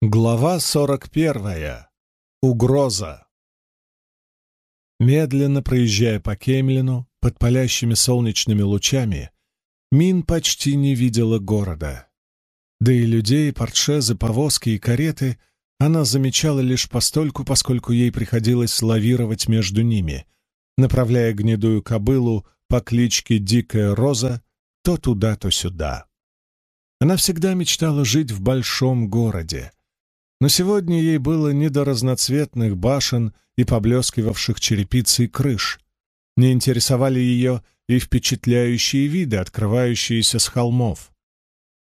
Глава сорок первая. Угроза. Медленно проезжая по Кемлину под палящими солнечными лучами, Мин почти не видела города. Да и людей, портшезы, повозки и кареты она замечала лишь постольку, поскольку ей приходилось лавировать между ними, направляя гнедую кобылу по кличке Дикая Роза то туда, то сюда. Она всегда мечтала жить в большом городе, но сегодня ей было не до разноцветных башен и поблескивавших черепицей крыш. Не интересовали ее и впечатляющие виды, открывающиеся с холмов.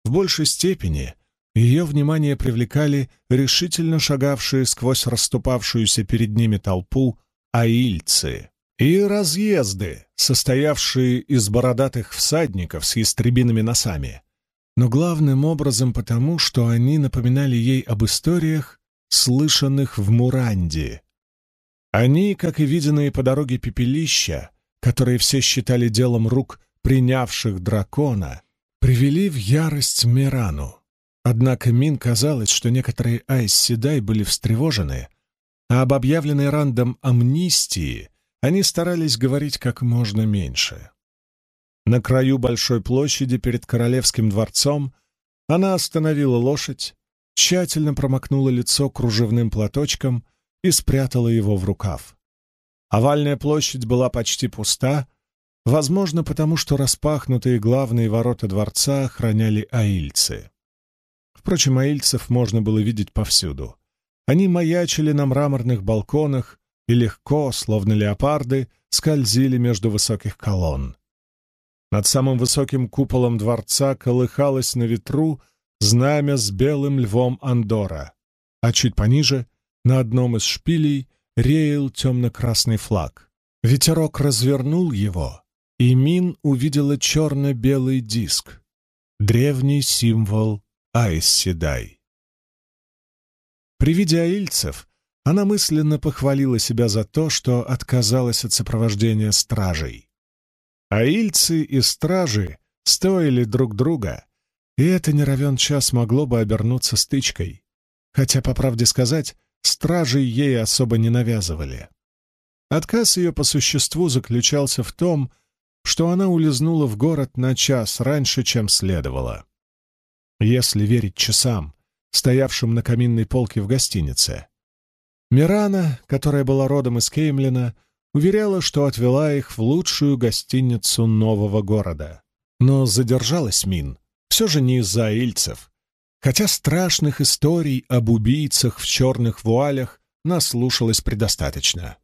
В большей степени ее внимание привлекали решительно шагавшие сквозь расступавшуюся перед ними толпу аильцы и разъезды, состоявшие из бородатых всадников с ястребиными носами но главным образом потому, что они напоминали ей об историях, слышанных в Муранде. Они, как и виденные по дороге пепелища, которые все считали делом рук принявших дракона, привели в ярость Мирану. Однако Мин казалось, что некоторые Айс Седай были встревожены, а об объявленной Рандом амнистии они старались говорить как можно меньше. На краю большой площади перед королевским дворцом она остановила лошадь, тщательно промокнула лицо кружевным платочком и спрятала его в рукав. Овальная площадь была почти пуста, возможно, потому что распахнутые главные ворота дворца охраняли аильцы. Впрочем, аильцев можно было видеть повсюду. Они маячили на мраморных балконах и легко, словно леопарды, скользили между высоких колонн. Над самым высоким куполом дворца колыхалось на ветру знамя с белым львом Андора, а чуть пониже, на одном из шпилей, реял темно-красный флаг. Ветерок развернул его, и Мин увидела черно-белый диск, древний символ Айс-Седай. При виде аильцев она мысленно похвалила себя за то, что отказалась от сопровождения стражей. Аильцы и стражи стоили друг друга, и это не равен час могло бы обернуться стычкой. Хотя, по правде сказать, стражи ей особо не навязывали. Отказ ее по существу заключался в том, что она улизнула в город на час раньше, чем следовало. Если верить часам, стоявшим на каминной полке в гостинице. Мирана, которая была родом из Кеймлина, уверяла, что отвела их в лучшую гостиницу нового города. Но задержалась Мин все же не из-за ильцев, хотя страшных историй об убийцах в черных вуалях наслушалась предостаточно.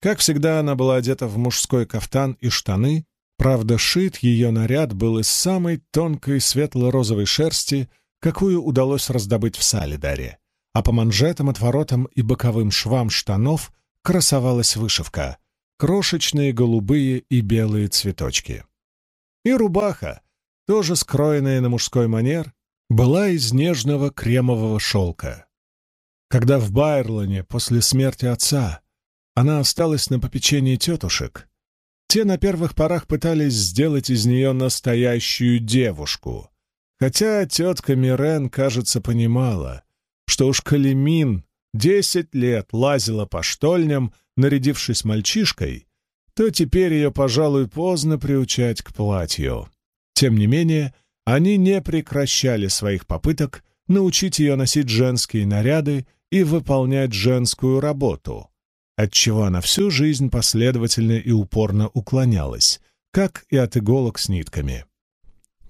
Как всегда, она была одета в мужской кафтан и штаны, правда, шит ее наряд был из самой тонкой светло-розовой шерсти, какую удалось раздобыть в Салидаре, а по манжетам, отворотам и боковым швам штанов красовалась вышивка — крошечные голубые и белые цветочки. И рубаха, тоже скроенная на мужской манер, была из нежного кремового шелка. Когда в Байрлоне после смерти отца она осталась на попечении тетушек, те на первых порах пытались сделать из нее настоящую девушку, хотя тетка Мирен, кажется, понимала, что уж Калимин десять лет лазила по штольням, нарядившись мальчишкой, то теперь ее, пожалуй, поздно приучать к платью. Тем не менее, они не прекращали своих попыток научить ее носить женские наряды и выполнять женскую работу, отчего она всю жизнь последовательно и упорно уклонялась, как и от иголок с нитками.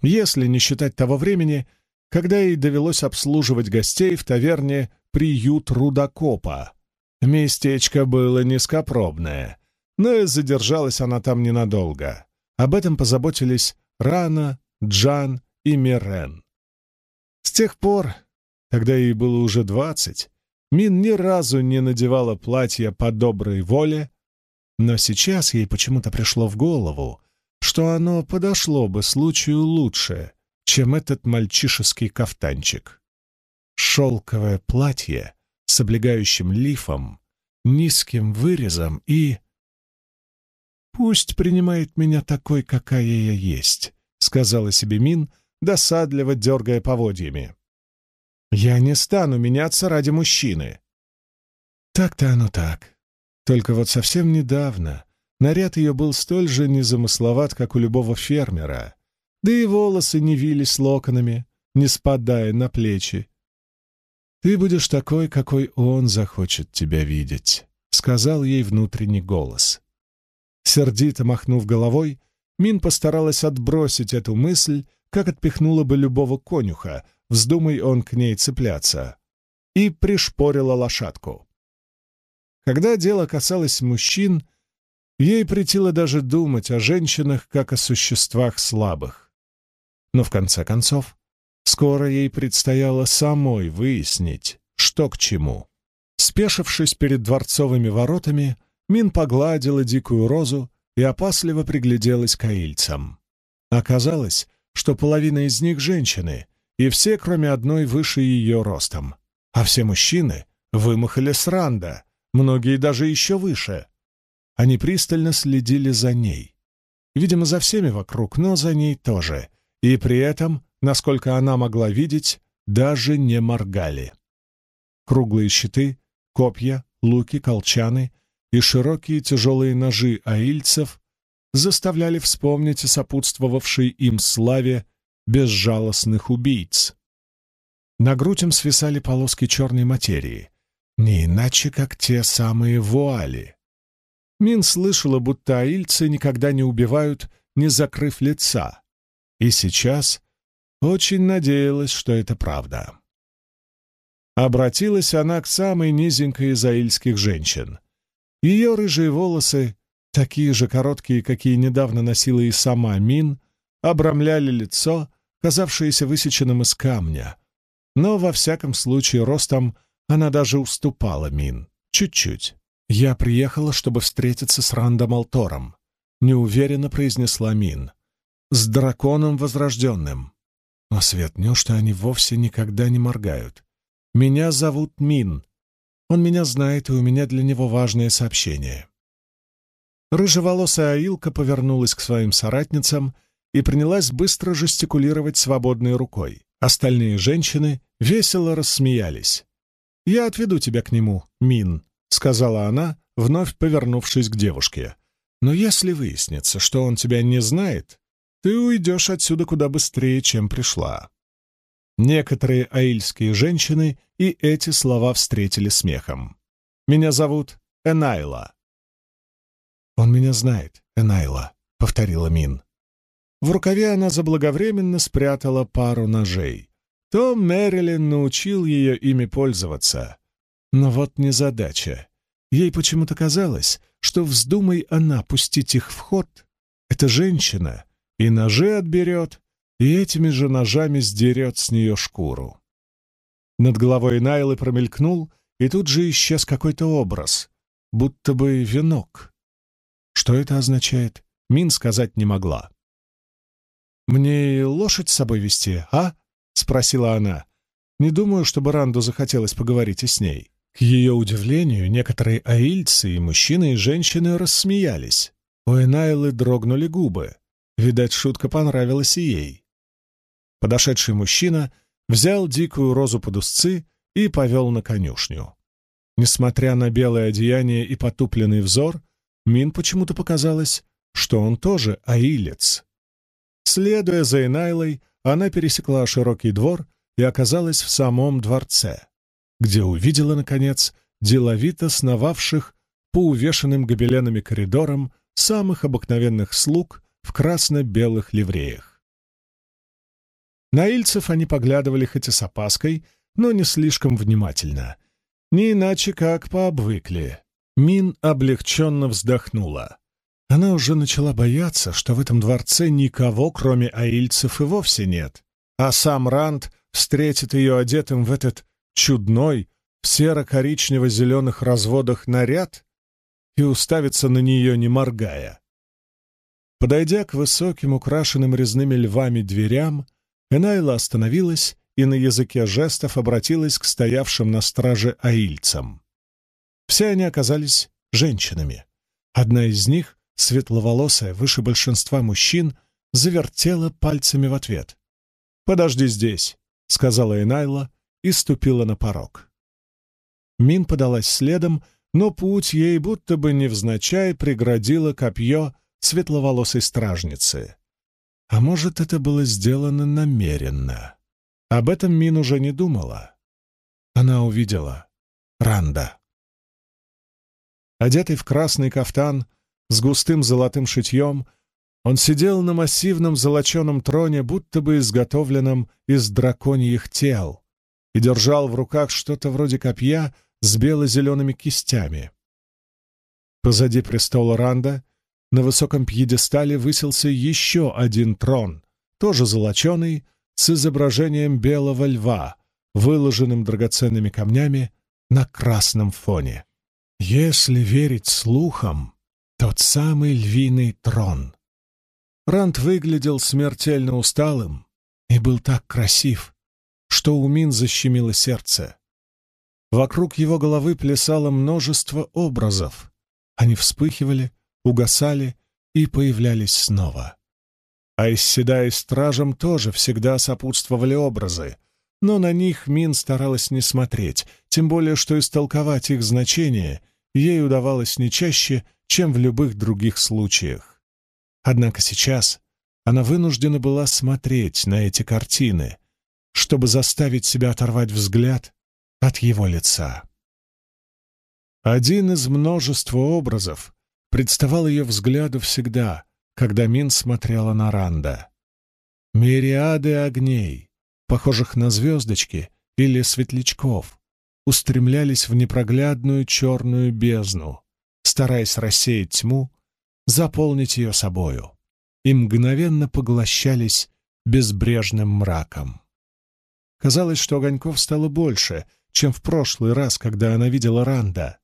Если не считать того времени, когда ей довелось обслуживать гостей в таверне приют рудокопа. Местечко было низкопробное, но и задержалась она там ненадолго. Об этом позаботились Рана, Джан и Мирен. С тех пор, когда ей было уже двадцать, Мин ни разу не надевала платье по доброй воле, но сейчас ей почему-то пришло в голову, что оно подошло бы случаю лучше, чем этот мальчишеский кафтанчик шелковое платье с облегающим лифом, низким вырезом и... «Пусть принимает меня такой, какая я есть», — сказала себе Мин, досадливо дергая поводьями. Я не стану меняться ради мужчины. Так-то оно так. Только вот совсем недавно наряд ее был столь же незамысловат, как у любого фермера, да и волосы не вились локонами, не спадая на плечи. «Ты будешь такой, какой он захочет тебя видеть», — сказал ей внутренний голос. Сердито махнув головой, Мин постаралась отбросить эту мысль, как отпихнула бы любого конюха, вздумай он к ней цепляться, и пришпорила лошадку. Когда дело касалось мужчин, ей претило даже думать о женщинах как о существах слабых. Но в конце концов, скоро ей предстояло самой выяснить, что к чему. Спешившись перед дворцовыми воротами, Мин погладила дикую розу и опасливо пригляделась к аильцам. Оказалось, что половина из них — женщины, и все, кроме одной, выше ее ростом. А все мужчины вымахали с ранда, многие даже еще выше. Они пристально следили за ней. Видимо, за всеми вокруг, но за ней тоже. И при этом, насколько она могла видеть, даже не моргали. Круглые щиты, копья, луки, колчаны и широкие тяжелые ножи аильцев заставляли вспомнить о сопутствовавшей им славе безжалостных убийц. На грудь им свисали полоски черной материи, не иначе, как те самые вуали. Мин слышала, будто аильцы никогда не убивают, не закрыв лица, и сейчас очень надеялась, что это правда. Обратилась она к самой низенькой из аильских женщин. Ее рыжие волосы, такие же короткие, какие недавно носила и сама Мин, обрамляли лицо, казавшееся высеченным из камня. Но, во всяком случае, ростом она даже уступала Мин. Чуть-чуть. «Я приехала, чтобы встретиться с Рандом Алтором», — неуверенно произнесла Мин. «С драконом возрожденным». Но Свет, неужто они вовсе никогда не моргают? «Меня зовут Мин. Он меня знает, и у меня для него важное сообщение». Рыжеволосая Аилка повернулась к своим соратницам и принялась быстро жестикулировать свободной рукой. Остальные женщины весело рассмеялись. «Я отведу тебя к нему, Мин», — сказала она, вновь повернувшись к девушке. «Но если выяснится, что он тебя не знает, ты уйдешь отсюда куда быстрее, чем пришла». Некоторые аильские женщины и эти слова встретили смехом. «Меня зовут Энайла». «Он меня знает, Энайла», — повторила Мин. В рукаве она заблаговременно спрятала пару ножей. Том Мэрилин научил ее ими пользоваться. Но вот незадача. Ей почему-то казалось, что вздумай она пустить их в ход, эта женщина и ножи отберет, и этими же ножами сдерет с нее шкуру. Над головой Найлы промелькнул, и тут же исчез какой-то образ, будто бы венок. Что это означает, Мин сказать не могла. «Мне лошадь с собой вести, а?» — спросила она. Не думаю, чтобы Ранду захотелось поговорить и с ней. К ее удивлению, некоторые аильцы, и мужчины, и женщины рассмеялись. У Энайлы дрогнули губы. Видать, шутка понравилась и ей. Подошедший мужчина взял дикую розу под узцы и повел на конюшню. Несмотря на белое одеяние и потупленный взор, Мин почему-то показалось, что он тоже аилец. Следуя за Энайлой, она пересекла широкий двор и оказалась в самом дворце, где увидела, наконец, деловито сновавших по увешанным гобеленами коридорам самых обыкновенных слуг в красно-белых ливреях. На ильцев они поглядывали хоть и с опаской, но не слишком внимательно. Не иначе как пообвыкли. Мин облегченно вздохнула. Она уже начала бояться, что в этом дворце никого, кроме аильцев, и вовсе нет. А сам Ранд встретит ее одетым в этот чудной, в серо-коричнево-зеленых разводах наряд и уставится на нее, не моргая. Подойдя к высоким, украшенным резными львами дверям, Энайла остановилась и на языке жестов обратилась к стоявшим на страже аильцам. Все они оказались женщинами. Одна из них, светловолосая, выше большинства мужчин, завертела пальцами в ответ. «Подожди здесь», — сказала Энайла и ступила на порог. Мин подалась следом, но путь ей будто бы невзначай преградило копье светловолосой стражницы. А может, это было сделано намеренно? Об этом Мин уже не думала. Она увидела Ранда. Одетый в красный кафтан с густым золотым шитьем, он сидел на массивном золоченом троне, будто бы изготовленном из драконьих тел, и держал в руках что-то вроде копья с бело-зелеными кистями. Позади престола Ранда на высоком пьедестале высился еще один трон, тоже золоченый, с изображением белого льва, выложенным драгоценными камнями на красном фоне. Если верить слухам, тот самый львиный трон. Ранд выглядел смертельно усталым и был так красив, что у Мин защемило сердце. Вокруг его головы плясало множество образов. Они вспыхивали, угасали и появлялись снова. А из седа и стражам тоже всегда сопутствовали образы, но на них Мин старалась не смотреть, тем более что истолковать их значение ей удавалось не чаще, чем в любых других случаях. Однако сейчас она вынуждена была смотреть на эти картины, чтобы заставить себя оторвать взгляд от его лица. Один из множества образов представал ее взгляду всегда, когда Мин смотрела на Ранда. Мириады огней, похожих на звездочки или светлячков, устремлялись в непроглядную черную бездну, стараясь рассеять тьму, заполнить ее собою, и мгновенно поглощались безбрежным мраком. Казалось, что огоньков стало больше, чем в прошлый раз, когда она видела Ранда,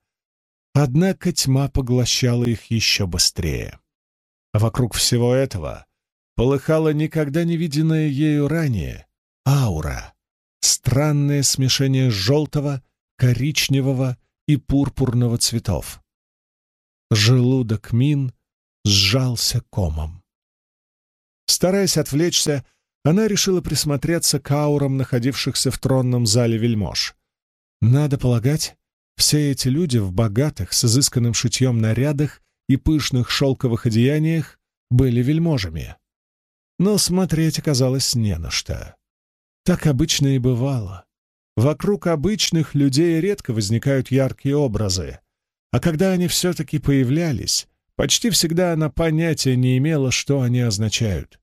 Однако тьма поглощала их еще быстрее. А вокруг всего этого полыхала никогда не виденная ею ранее аура, странное смешение желтого, коричневого и пурпурного цветов. Желудок Мин сжался комом. Стараясь отвлечься, она решила присмотреться к аурам находившихся в тронном зале вельмож. Надо полагать, все эти люди в богатых, с изысканным шитьем нарядах и пышных шелковых одеяниях были вельможами. Но смотреть оказалось не на что. Так обычно и бывало. Вокруг обычных людей редко возникают яркие образы, а когда они все-таки появлялись, почти всегда она понятия не имела, что они означают.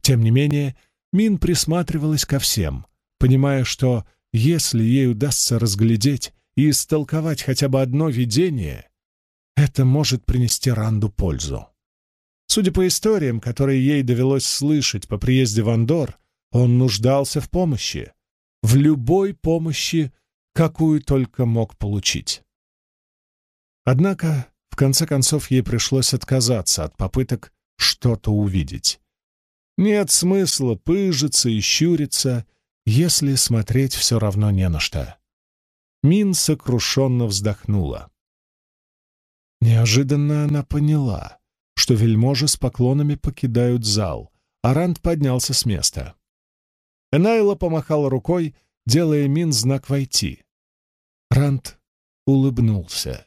Тем не менее, Мин присматривалась ко всем, понимая, что если ей удастся разглядеть и истолковать хотя бы одно видение, это может принести Ранду пользу. Судя по историям, которые ей довелось слышать по приезде в Андор, он нуждался в помощи, в любой помощи, какую только мог получить. Однако, в конце концов, ей пришлось отказаться от попыток что-то увидеть. Нет смысла пыжиться и щуриться, если смотреть все равно не на что. Мин сокрушенно вздохнула. Неожиданно она поняла, что вельможи с поклонами покидают зал, а Ранд поднялся с места. Энайла помахала рукой, делая Мин знак «Войти». Ранд улыбнулся,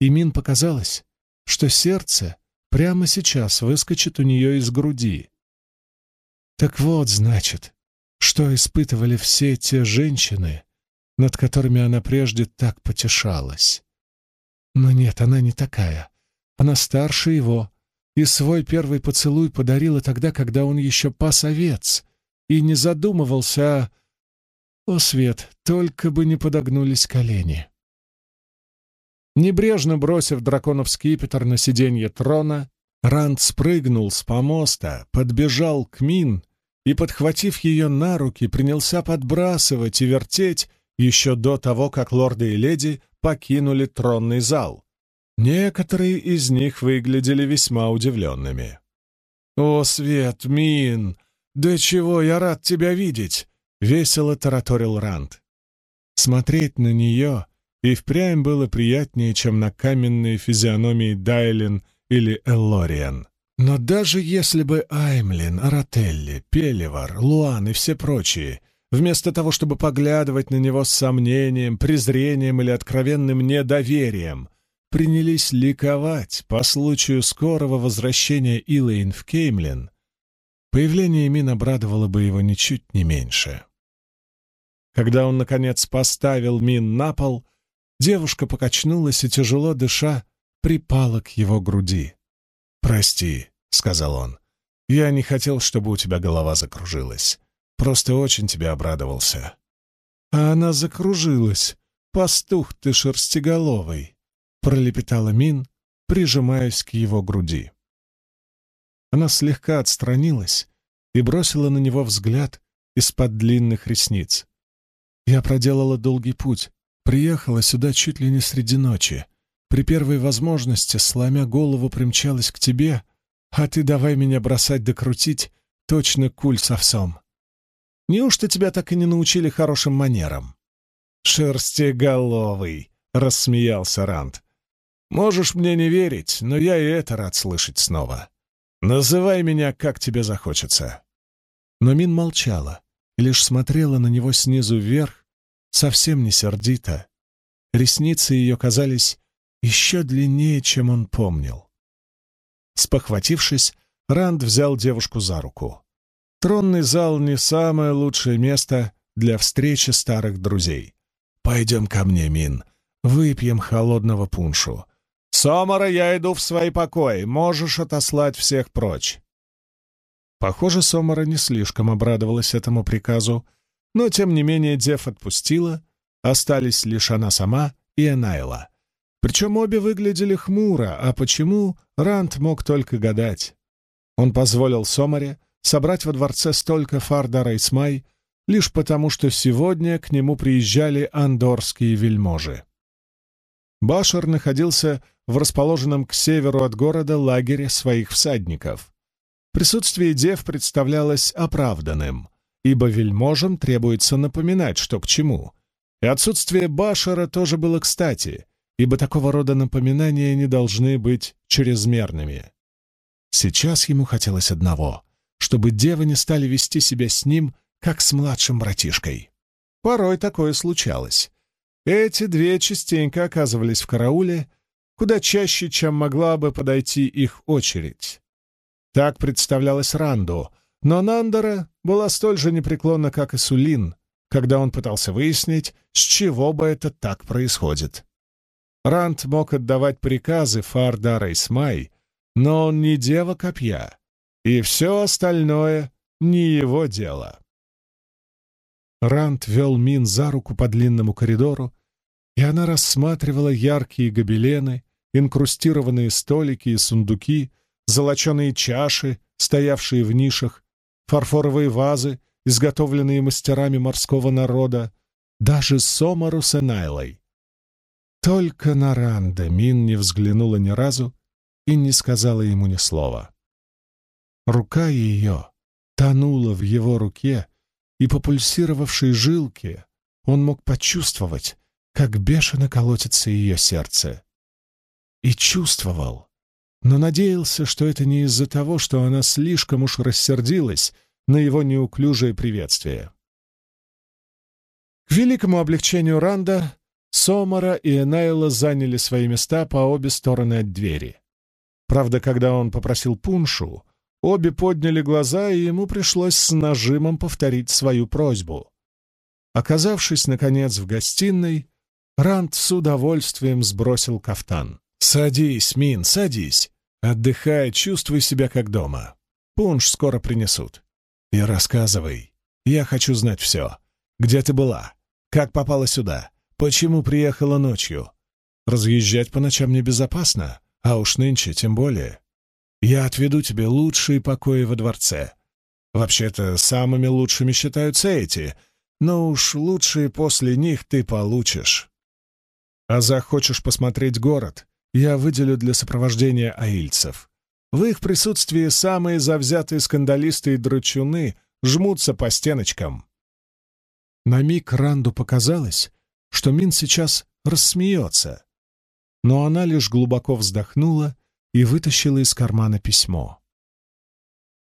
и Мин показалось, что сердце прямо сейчас выскочит у нее из груди. Так вот, значит, что испытывали все те женщины, над которыми она прежде так потешалась. Но нет, она не такая. Она старше его, и свой первый поцелуй подарила тогда, когда он еще пас овец, и не задумывался о... О, Свет, только бы не подогнулись колени. Небрежно бросив драконов скипетр на сиденье трона, Ранд спрыгнул с помоста, подбежал к Мин и, подхватив ее на руки, принялся подбрасывать и вертеть, еще до того, как лорды и леди покинули тронный зал. Некоторые из них выглядели весьма удивленными. «О, Свет, Мин! Да чего я рад тебя видеть!» — весело тараторил Ранд. Смотреть на нее и впрямь было приятнее, чем на каменные физиономии Дайлин или Эллориан. Но даже если бы Аймлин, Арателли, Пелевар, Луан и все прочие вместо того, чтобы поглядывать на него с сомнением, презрением или откровенным недоверием, принялись ликовать по случаю скорого возвращения Илэйн в Кеймлин, появление Мин обрадовало бы его ничуть не меньше. Когда он, наконец, поставил Мин на пол, девушка покачнулась и, тяжело дыша, припала к его груди. «Прости», — сказал он, — «я не хотел, чтобы у тебя голова закружилась. Просто очень тебе обрадовался». «А она закружилась. Пастух ты шерстиголовый», — пролепетала Мин, прижимаясь к его груди. Она слегка отстранилась и бросила на него взгляд из-под длинных ресниц. «Я проделала долгий путь, приехала сюда чуть ли не среди ночи. При первой возможности, сломя голову, примчалась к тебе, а ты давай меня бросать да крутить, точно куль с овсом. Неужто тебя так и не научили хорошим манерам?» «Шерстеголовый!» — рассмеялся Ранд. «Можешь мне не верить, но я и это рад слышать снова. Называй меня, как тебе захочется». Но Мин молчала лишь смотрела на него снизу вверх, совсем не сердито. Ресницы ее казались еще длиннее, чем он помнил. Спохватившись, Ранд взял девушку за руку. Тронный зал — не самое лучшее место для встречи старых друзей. «Пойдем ко мне, Мин, выпьем холодного пуншу. Сомара, я иду в свои покои, можешь отослать всех прочь». Похоже, Сомара не слишком обрадовалась этому приказу, но, тем не менее, Дев отпустила, остались лишь она сама и Энайла. Причем обе выглядели хмуро, а почему, Рант мог только гадать. Он позволил Сомаре собрать во дворце столько Фардара и Смай, лишь потому, что сегодня к нему приезжали андорские вельможи. Башар находился в расположенном к северу от города лагере своих всадников. Присутствие дев представлялось оправданным, ибо вельможам требуется напоминать, что к чему, и отсутствие Башара тоже было кстати — ибо такого рода напоминания не должны быть чрезмерными. Сейчас ему хотелось одного — чтобы девы не стали вести себя с ним, как с младшим братишкой. Порой такое случалось. Эти две частенько оказывались в карауле, куда чаще, чем могла бы подойти их очередь. Так представлялось Ранду, но Нандера была столь же непреклонна, как и Сулин, когда он пытался выяснить, с чего бы это так происходит. Рант мог отдавать приказы Фардара и Смай, но он не дева копья, и все остальное не его дело. Рант вел Мин за руку по длинному коридору, и она рассматривала яркие гобелены, инкрустированные столики и сундуки, золоченые чаши, стоявшие в нишах, фарфоровые вазы, изготовленные мастерами морского народа, даже Сомару с Энайлой. Только на Ранда Мин не взглянула ни разу и не сказала ему ни слова. Рука ее тонула в его руке, и по пульсировавшей жилке он мог почувствовать, как бешено колотится ее сердце. И чувствовал, но надеялся, что это не из-за того, что она слишком уж рассердилась на его неуклюжее приветствие. К великому облегчению Ранда Сомара и Энайла заняли свои места по обе стороны от двери. Правда, когда он попросил пуншу, обе подняли глаза, и ему пришлось с нажимом повторить свою просьбу. Оказавшись, наконец, в гостиной, Ранд с удовольствием сбросил кафтан. «Садись, Мин, садись. Отдыхай, чувствуй себя как дома. Пунш скоро принесут. И рассказывай. Я хочу знать все. Где ты была? Как попала сюда? Почему приехала ночью? Разъезжать по ночам небезопасно, а уж нынче тем более. Я отведу тебе лучшие покои во дворце. Вообще-то, самыми лучшими считаются эти, но уж лучшие после них ты получишь. А захочешь посмотреть город, я выделю для сопровождения аильцев. В их присутствии самые завзятые скандалисты и драчуны жмутся по стеночкам. На миг Ранду показалось, что Мин сейчас рассмеется. Но она лишь глубоко вздохнула и вытащила из кармана письмо.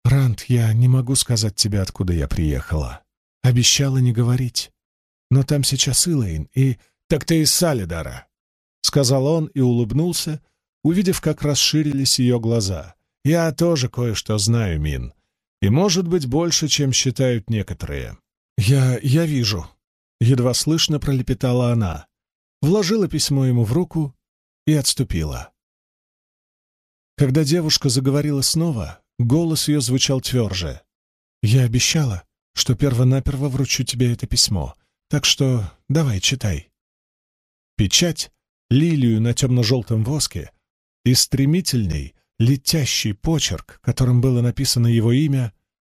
«Ранд, я не могу сказать тебе, откуда я приехала. обещала не говорить. Но там сейчас Илэйн, и... Так ты из Салидара, — сказал он и улыбнулся, увидев, как расширились ее глаза. Я тоже кое-что знаю, Мин, и, может быть, больше, чем считают некоторые. Я... я вижу. Едва слышно пролепетала она, вложила письмо ему в руку и отступила. Когда девушка заговорила снова, голос ее звучал тверже. «Я обещала, что перво-наперво вручу тебе это письмо, так что давай, читай». Печать, лилию на темно-желтом воске и стремительный, летящий почерк, которым было написано его имя,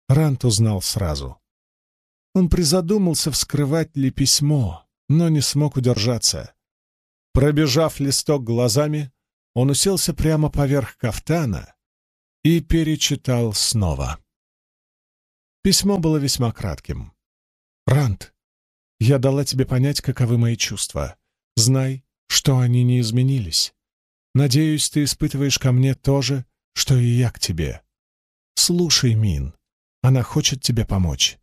Рант узнал сразу. Он призадумался, вскрывать ли письмо, но не смог удержаться. Пробежав листок глазами, он уселся прямо поверх кафтана и перечитал снова. Письмо было весьма кратким. «Рант, я дала тебе понять, каковы мои чувства. Знай, что они не изменились. Надеюсь, ты испытываешь ко мне то же, что и я к тебе. Слушай, Мин, она хочет тебе помочь.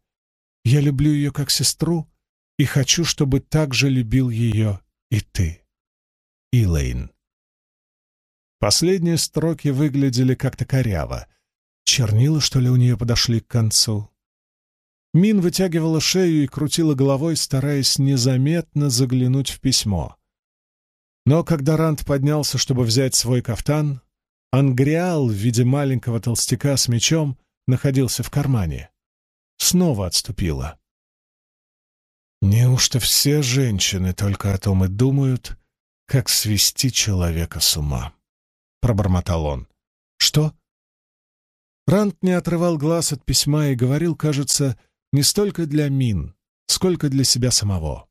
Я люблю ее как сестру и хочу, чтобы так же любил ее и ты. Илэйн. Последние строки выглядели как-то коряво. Чернила, что ли, у нее подошли к концу. Мин вытягивала шею и крутила головой, стараясь незаметно заглянуть в письмо. Но когда Рант поднялся, чтобы взять свой кафтан, Ангриал в виде маленького толстяка с мечом находился в кармане. Снова отступила. Неужто все женщины только о том и думают, как свести человека с ума? Пробормотал он. «Что?» Рант не отрывал глаз от письма и говорил, кажется, не столько для Мин, сколько для себя самого.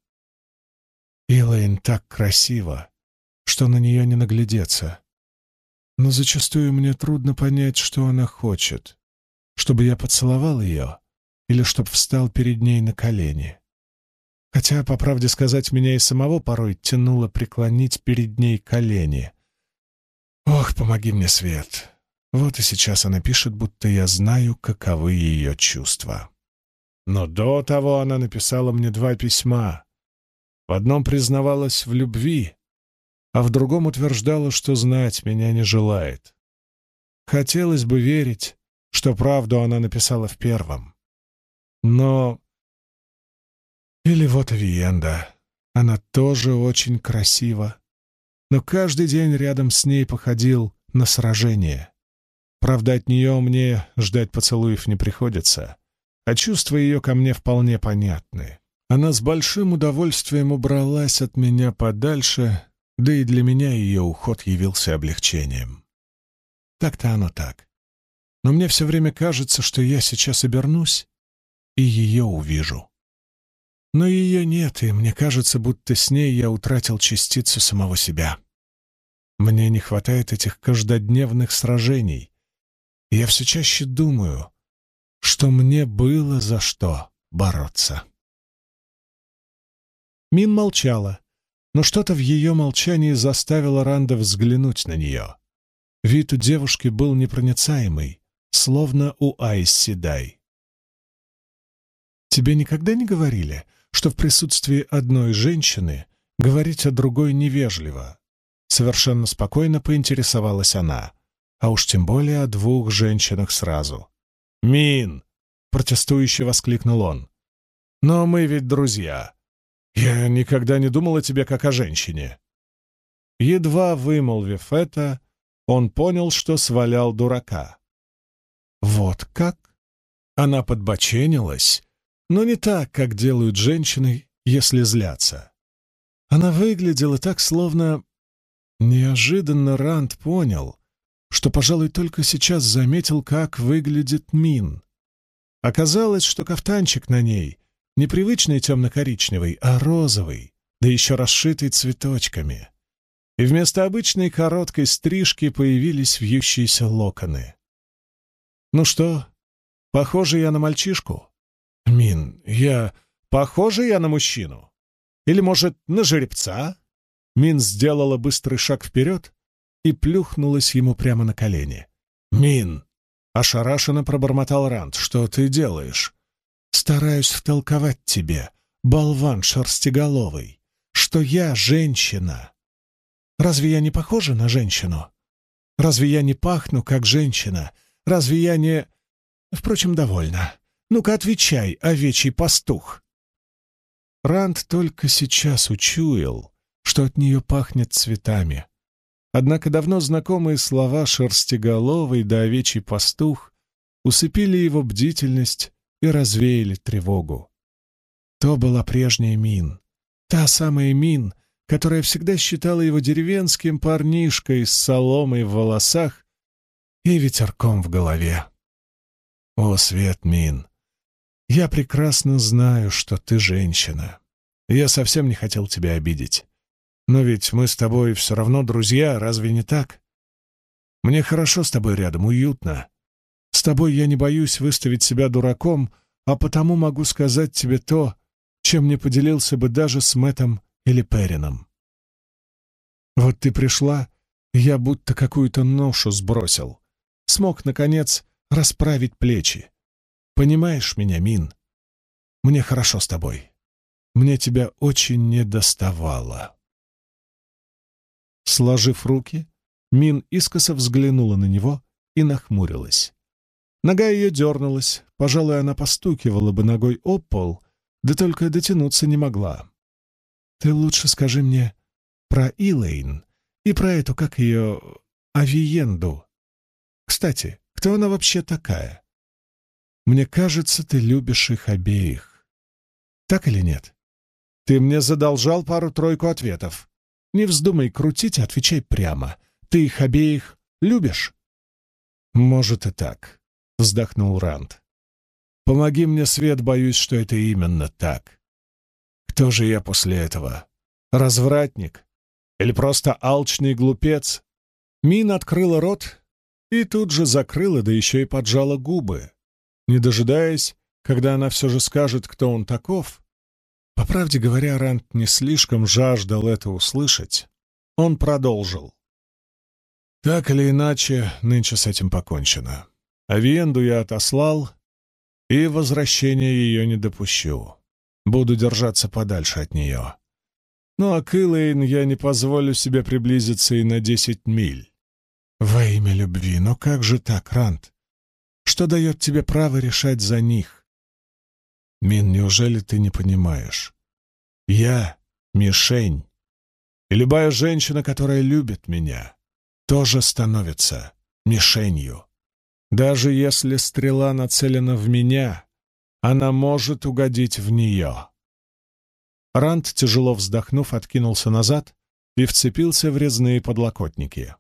Илэйн так красиво, что на нее не наглядеться. Но зачастую мне трудно понять, что она хочет. Чтобы я поцеловал ее или чтоб встал перед ней на колени. Хотя, по правде сказать, меня и самого порой тянуло преклонить перед ней колени — Ох, помоги мне, Свет. Вот и сейчас она пишет, будто я знаю, каковы ее чувства. Но до того она написала мне два письма. В одном признавалась в любви, а в другом утверждала, что знать меня не желает. Хотелось бы верить, что правду она написала в первом. Но... Или вот Виенда. Она тоже очень красива но каждый день рядом с ней походил на сражение. Правда, от нее мне ждать поцелуев не приходится, а чувства ее ко мне вполне понятны. Она с большим удовольствием убралась от меня подальше, да и для меня ее уход явился облегчением. Так-то оно так. Но мне все время кажется, что я сейчас обернусь и ее увижу. Но ее нет, и мне кажется, будто с ней я утратил частицу самого себя. Мне не хватает этих каждодневных сражений. Я все чаще думаю, что мне было за что бороться. Мин молчала, но что-то в ее молчании заставило Ранда взглянуть на нее. Вид у девушки был непроницаемый, словно у Айс Седай. «Тебе никогда не говорили, что в присутствии одной женщины говорить о другой невежливо. Совершенно спокойно поинтересовалась она, а уж тем более о двух женщинах сразу. «Мин!» — протестующе воскликнул он. «Но мы ведь друзья. Я никогда не думал о тебе как о женщине». Едва вымолвив это, он понял, что свалял дурака. «Вот как?» Она подбоченилась, но не так, как делают женщины, если злятся. Она выглядела так, словно... Неожиданно Ранд понял, что, пожалуй, только сейчас заметил, как выглядит Мин. Оказалось, что кафтанчик на ней непривычный темно-коричневый, а розовый, да еще расшитый цветочками. И вместо обычной короткой стрижки появились вьющиеся локоны. «Ну что, похоже я на мальчишку?» «Мин, я... Похоже я на мужчину? Или, может, на жеребца?» Мин сделала быстрый шаг вперед и плюхнулась ему прямо на колени. «Мин!» — ошарашенно пробормотал Ранд. «Что ты делаешь?» стараюсь втолковать тебе, болван шерстиголовый, что я женщина. Разве я не похожа на женщину? Разве я не пахну, как женщина? Разве я не... Впрочем, довольно. Ну-ка, отвечай, овечий пастух. Ранд только сейчас учуял, что от нее пахнет цветами. Однако давно знакомые слова «шерстиголовый» да «овечий пастух» усыпили его бдительность и развеяли тревогу. То была прежняя Мин, та самая Мин, которая всегда считала его деревенским парнишкой с соломой в волосах и ветерком в голове. О, Свет Мин, я прекрасно знаю, что ты женщина. Я совсем не хотел тебя обидеть. Но ведь мы с тобой все равно друзья, разве не так? Мне хорошо с тобой рядом, уютно. С тобой я не боюсь выставить себя дураком, а потому могу сказать тебе то, чем не поделился бы даже с Мэтом или Перином. Вот ты пришла, я будто какую-то ношу сбросил. Смог, наконец, расправить плечи. Понимаешь меня, Мин? Мне хорошо с тобой. Мне тебя очень недоставало. Сложив руки, Мин искоса взглянула на него и нахмурилась. Нога ее дернулась, пожалуй, она постукивала бы ногой об пол, да только дотянуться не могла. «Ты лучше скажи мне про Илэйн и про эту, как ее, Авиенду. Кстати, кто она вообще такая? Мне кажется, ты любишь их обеих. Так или нет? Ты мне задолжал пару-тройку ответов. Не вздумай крутить, отвечай прямо. Ты их обеих любишь?» «Может и так», — вздохнул Ранд. Помоги мне, Свет, боюсь, что это именно так. Кто же я после этого? Развратник? Или просто алчный глупец? Мин открыла рот и тут же закрыла, да еще и поджала губы. Не дожидаясь, когда она все же скажет, кто он таков, по правде говоря, Ранд не слишком жаждал это услышать. Он продолжил. Так или иначе, нынче с этим покончено. Авиенду я отослал, и возвращения ее не допущу. Буду держаться подальше от нее. Ну а к Илэйн я не позволю себе приблизиться и на десять миль. Во имя любви, но как же так, Рант? Что дает тебе право решать за них? Мин, неужели ты не понимаешь? Я — мишень, и любая женщина, которая любит меня, тоже становится мишенью. Даже если стрела нацелена в меня, она может угодить в нее. Ранд, тяжело вздохнув, откинулся назад и вцепился в резные подлокотники.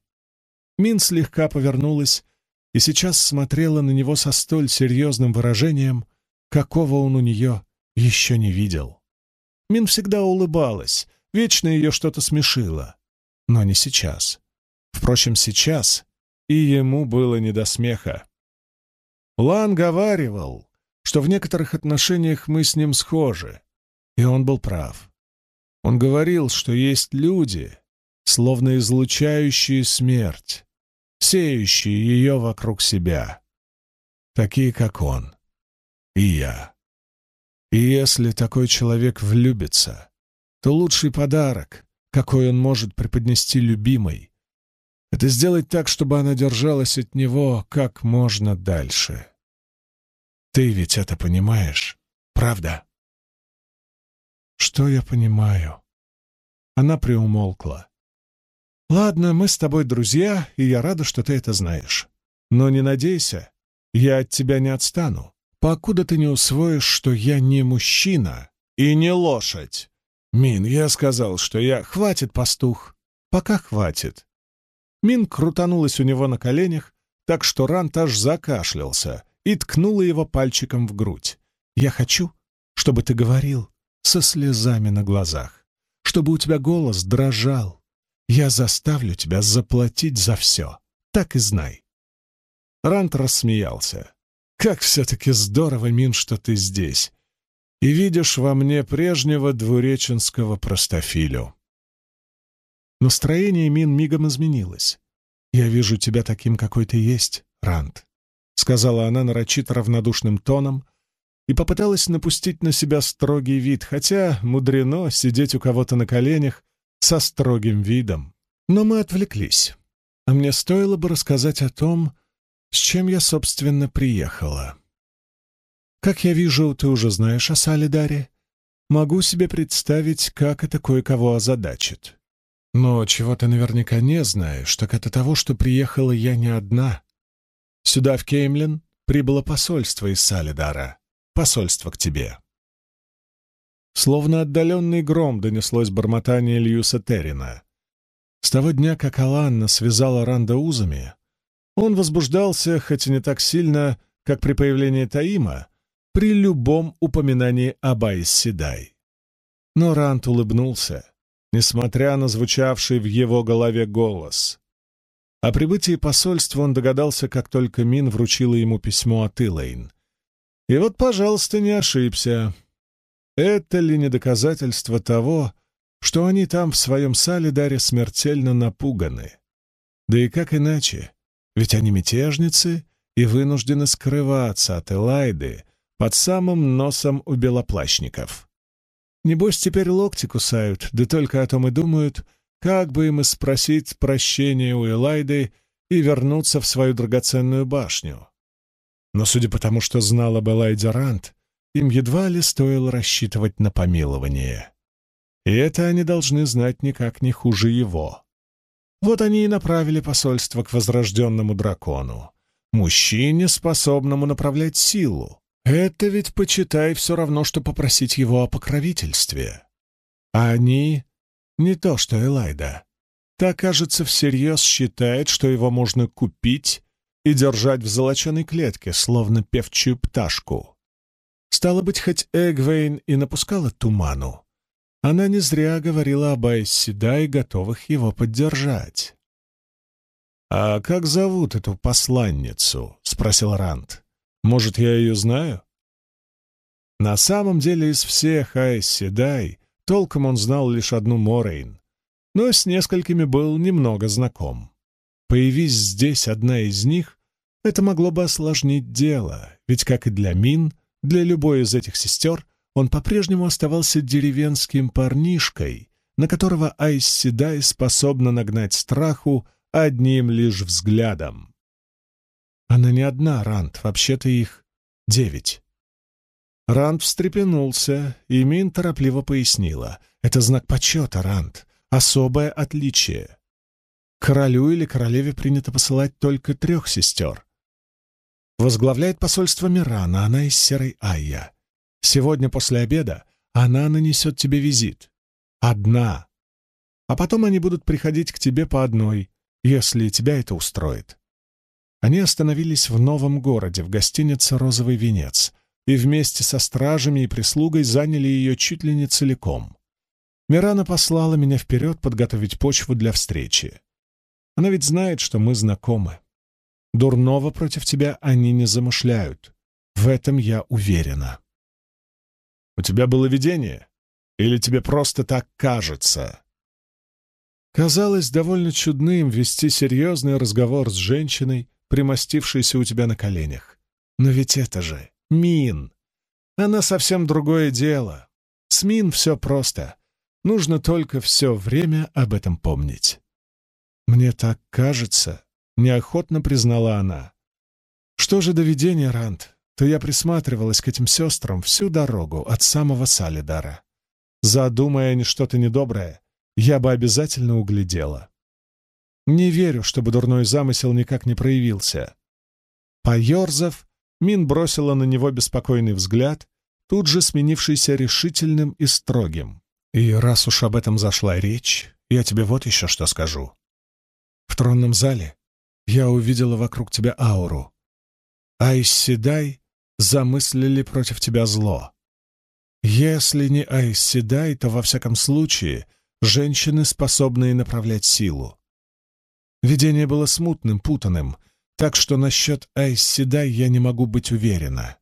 Мин слегка повернулась и сейчас смотрела на него со столь серьезным выражением, какого он у нее еще не видел. Мин всегда улыбалась, вечно ее что-то смешило, но не сейчас. Впрочем, сейчас и ему было не до смеха. Лан говаривал, что в некоторых отношениях мы с ним схожи, и он был прав. Он говорил, что есть люди, словно излучающие смерть, сеющие ее вокруг себя, такие, как он и я. И если такой человек влюбится, то лучший подарок, какой он может преподнести любимой, это сделать так, чтобы она держалась от него как можно дальше. Ты ведь это понимаешь, правда? Что я понимаю? Она приумолкла. Ладно, мы с тобой друзья, и я рада, что ты это знаешь. Но не надейся, я от тебя не отстану, покуда ты не усвоишь, что я не мужчина и не лошадь. Мин, я сказал, что я... Хватит, пастух. Пока хватит. Мин крутанулась у него на коленях, так что Рант аж закашлялся и ткнула его пальчиком в грудь. «Я хочу, чтобы ты говорил со слезами на глазах, чтобы у тебя голос дрожал. Я заставлю тебя заплатить за все, так и знай». Рант рассмеялся. «Как все-таки здорово, Мин, что ты здесь, и видишь во мне прежнего двуреченского простофилю». Настроение Мин мигом изменилось. «Я вижу тебя таким, какой ты есть, Рант», — сказала она нарочито равнодушным тоном, и попыталась напустить на себя строгий вид, хотя мудрено сидеть у кого-то на коленях со строгим видом. Но мы отвлеклись, а мне стоило бы рассказать о том, с чем я, собственно, приехала. Как я вижу, ты уже знаешь о Салидаре. Могу себе представить, как это кое-кого озадачит. Но чего ты наверняка не знаешь, так это того, что приехала я не одна. Сюда, в Кеймлин, прибыло посольство из Салидара. Посольство к тебе. Словно отдаленный гром донеслось бормотание Льюса Террина. С того дня, как Аланна связала Ранда узами, он возбуждался, хоть и не так сильно, как при появлении Таима, при любом упоминании об Айс Седай. Но Ранд улыбнулся, несмотря на звучавший в его голове голос. О прибытии посольства он догадался, как только Мин вручила ему письмо от Илэйн. И вот, пожалуйста, не ошибся. Это ли не доказательство того, что они там в своем Салидаре смертельно напуганы? Да и как иначе? Ведь они мятежницы и вынуждены скрываться от Элайды под самым носом у белоплащников. Небось, теперь локти кусают, да только о том и думают, как бы им и спросить прощения у Элайды и вернуться в свою драгоценную башню. Но судя по тому, что знала об Элайде Рант, им едва ли стоило рассчитывать на помилование. И это они должны знать никак не хуже его. Вот они и направили посольство к возрожденному дракону, мужчине, способному направлять силу, это ведь, почитай, все равно, что попросить его о покровительстве. А они не то что Элайда. Та, кажется, всерьез считает, что его можно купить и держать в золоченой клетке, словно певчую пташку. Стало быть, хоть Эгвейн и напускала туману, она не зря говорила об Айсседа и готовых его поддержать. «А как зовут эту посланницу?» — спросил Ранд. Может, я ее знаю? На самом деле из всех Айс толком он знал лишь одну Морейн, но с несколькими был немного знаком. Появись здесь одна из них, это могло бы осложнить дело, ведь, как и для Мин, для любой из этих сестер он по-прежнему оставался деревенским парнишкой, на которого Айс Седай способна нагнать страху одним лишь взглядом. Она не одна, Ранд, вообще-то их девять. Ранд встрепенулся, и Мин торопливо пояснила. Это знак почета, Ранд, особое отличие. Королю или королеве принято посылать только трех сестер. Возглавляет посольство Мирана, она из Серой Айя. Сегодня после обеда она нанесет тебе визит. Одна. А потом они будут приходить к тебе по одной, если тебя это устроит. Они остановились в новом городе, в гостинице «Розовый венец», и вместе со стражами и прислугой заняли ее чуть ли не целиком. Мирана послала меня вперед подготовить почву для встречи. Она ведь знает, что мы знакомы. Дурного против тебя они не замышляют. В этом я уверена. У тебя было видение? Или тебе просто так кажется? Казалось довольно чудным вести серьезный разговор с женщиной, примостившейся у тебя на коленях. Но ведь это же Мин. Она совсем другое дело. С Мин все просто. Нужно только все время об этом помнить. Мне так кажется, неохотно признала она. Что же до видения, Рант, то я присматривалась к этим сестрам всю дорогу от самого Салидара. Задумая они что-то недоброе, я бы обязательно углядела. Не верю, чтобы дурной замысел никак не проявился. Поерзав, Мин бросила на него беспокойный взгляд, тут же сменившийся решительным и строгим. И раз уж об этом зашла речь, я тебе вот еще что скажу. В тронном зале я увидела вокруг тебя ауру. Айсседай замыслили против тебя зло. Если не Айсседай, то во всяком случае женщины, способные направлять силу. Видение было смутным, путанным, так что насчет Айс Седай я не могу быть уверена.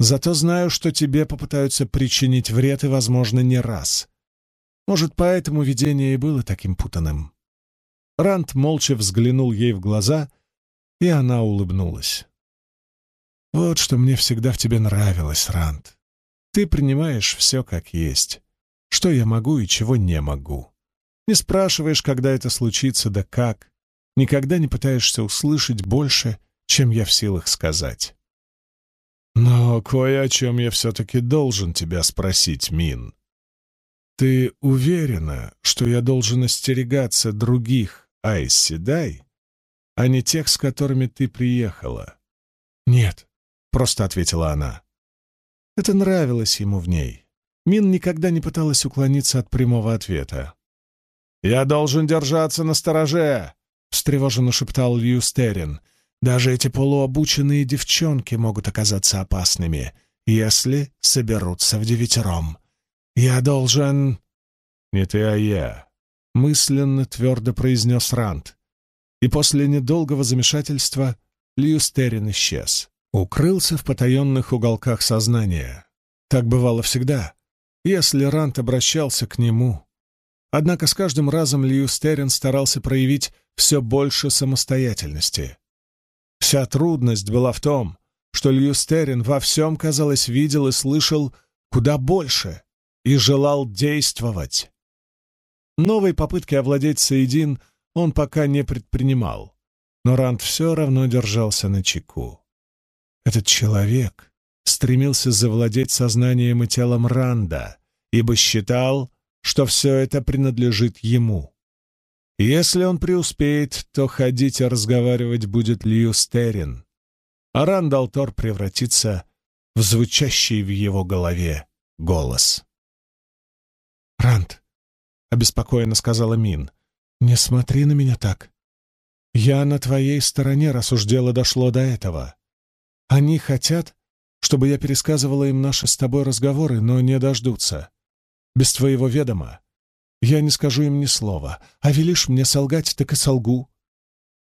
Зато знаю, что тебе попытаются причинить вред и, возможно, не раз. Может, поэтому видение и было таким путанным. Рант молча взглянул ей в глаза, и она улыбнулась. Вот что мне всегда в тебе нравилось, Ранд. Ты принимаешь все как есть. Что я могу и чего не могу. Не спрашиваешь, когда это случится, да как. Никогда не пытаешься услышать больше, чем я в силах сказать. Но кое о чем я все-таки должен тебя спросить, Мин. Ты уверена, что я должен остерегаться других Айсседай, а не тех, с которыми ты приехала? Нет, просто ответила она. Это нравилось ему в ней. Мин никогда не пыталась уклониться от прямого ответа. «Я должен держаться на стороже!» — встревоженно шептал Льюстерин — даже эти полуобученные девчонки могут оказаться опасными, если соберутся в девятером. Я должен...» «Не ты, а я», — мысленно твердо произнес Рант. И после недолгого замешательства Льюстерин исчез. Укрылся в потаенных уголках сознания. Так бывало всегда, если Рант обращался к нему. Однако с каждым разом Льюстерин старался проявить все больше самостоятельности. Вся трудность была в том, что Льюстерин во всем, казалось, видел и слышал куда больше и желал действовать. Новой попытки овладеть Саидин он пока не предпринимал, но Ранд все равно держался на чеку. Этот человек стремился завладеть сознанием и телом Ранда, ибо считал, что все это принадлежит ему. Если он преуспеет, то ходить и разговаривать будет Льюстерин, а Рандалтор превратится в звучащий в его голове голос. Обеспокоенно сказала Мин, — «не смотри на меня так. Я на твоей стороне, раз уж дело дошло до этого. Они хотят, чтобы я пересказывала им наши с тобой разговоры, но не дождутся. Без твоего ведома я не скажу им ни слова, а велишь мне солгать, так и солгу.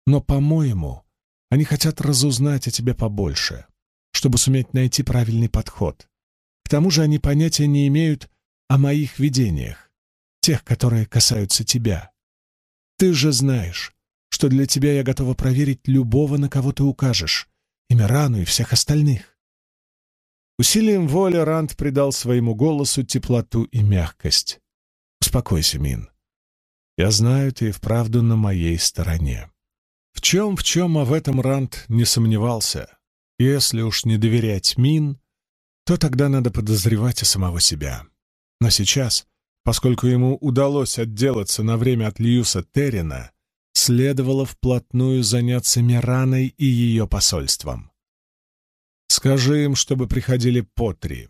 Но, по-моему, они хотят разузнать о тебе побольше, чтобы суметь найти правильный подход. К тому же они понятия не имеют о моих видениях, тех, которые касаются тебя. Ты же знаешь, что для тебя я готова проверить любого, на кого ты укажешь, и Мирану, и всех остальных. Усилием воли Ранд придал своему голосу теплоту и мягкость. Успокойся, Мин. Я знаю, ты вправду на моей стороне. В чем, в чем, а в этом Рант не сомневался. Если уж не доверять Мин, то тогда надо подозревать и самого себя. Но сейчас, поскольку ему удалось отделаться на время от Льюса Террина, следовало вплотную заняться Мираной и ее посольством. Скажи им, чтобы приходили по три.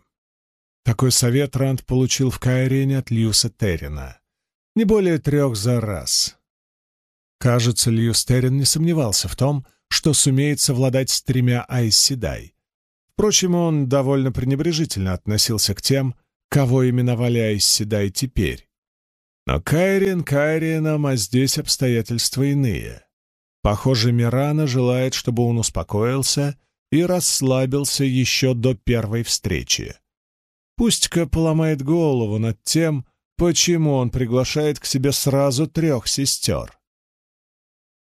Такой совет Ранд получил в Кайрене от Льюса Террина. Не более трех за раз. Кажется, Льюс Террин не сомневался в том, что сумеет совладать с тремя Айсседай. Впрочем, он довольно пренебрежительно относился к тем, кого именовали Айсседай теперь. Но Кайрин Кайрином, а здесь обстоятельства иные. Похоже, Мирана желает, чтобы он успокоился и расслабился еще до первой встречи. Пусть-ка поломает голову над тем, почему он приглашает к себе сразу трех сестер.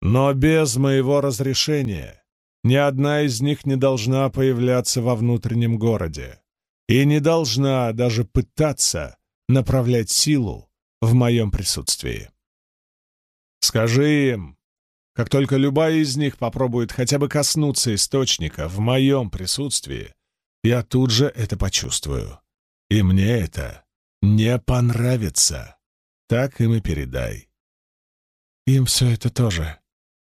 Но без моего разрешения ни одна из них не должна появляться во внутреннем городе и не должна даже пытаться направлять силу в моем присутствии. Скажи им, как только любая из них попробует хотя бы коснуться источника в моем присутствии, я тут же это почувствую. И мне это не понравится. Так им и передай. Им все это тоже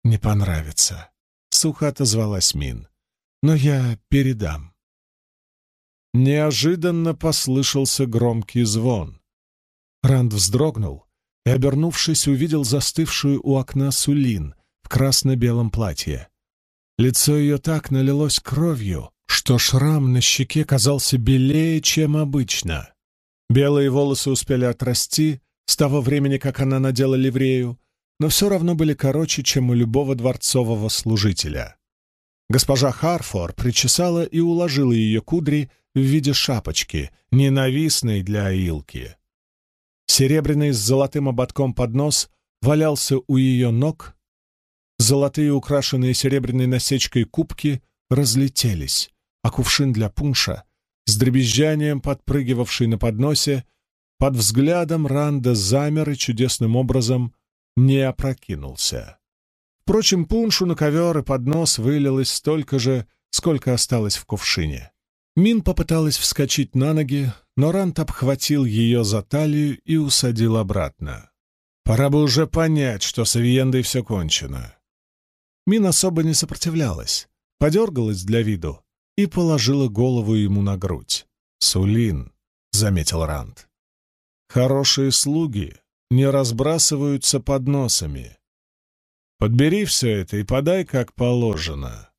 не понравится. Сухо отозвалась Мин. Но я передам. Неожиданно послышался громкий звон. Ранд вздрогнул и, обернувшись, увидел застывшую у окна Сулин в красно-белом платье. Лицо ее так налилось кровью, что шрам на щеке казался белее, чем обычно. Белые волосы успели отрасти с того времени, как она надела ливрею, но все равно были короче, чем у любого дворцового служителя. Госпожа Харфор причесала и уложила ее кудри в виде шапочки, ненавистной для Аилки. Серебряный с золотым ободком поднос валялся у ее ног, золотые украшенные серебряной насечкой кубки разлетелись, а кувшин для пунша, с дребезжанием подпрыгивавший на подносе, под взглядом Ранда замер и чудесным образом не опрокинулся. Впрочем, пуншу на ковер и поднос вылилось столько же, сколько осталось в кувшине. Мин попыталась вскочить на ноги, но Рант обхватил ее за талию и усадил обратно. Пора бы уже понять, что с Авиендой все кончено. Мин особо не сопротивлялась, подергалась для виду и положила голову ему на грудь. «Сулин», — заметил Ранд. «Хорошие слуги не разбрасываются подносами. Подбери все это и подай, как положено».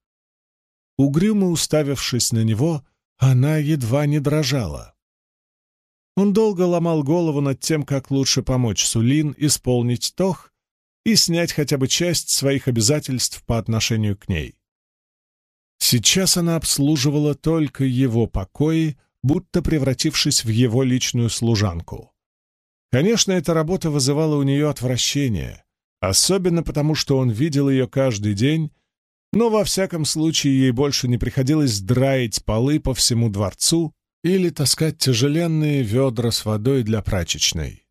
Угрюмо уставившись на него, она едва не дрожала. Он долго ломал голову над тем, как лучше помочь Сулин исполнить Тох и снять хотя бы часть своих обязательств по отношению к ней. Сейчас она обслуживала только его покои, будто превратившись в его личную служанку. Конечно, эта работа вызывала у нее отвращение, особенно потому, что он видел ее каждый день, но во всяком случае ей больше не приходилось драить полы по всему дворцу или таскать тяжеленные ведра с водой для прачечной.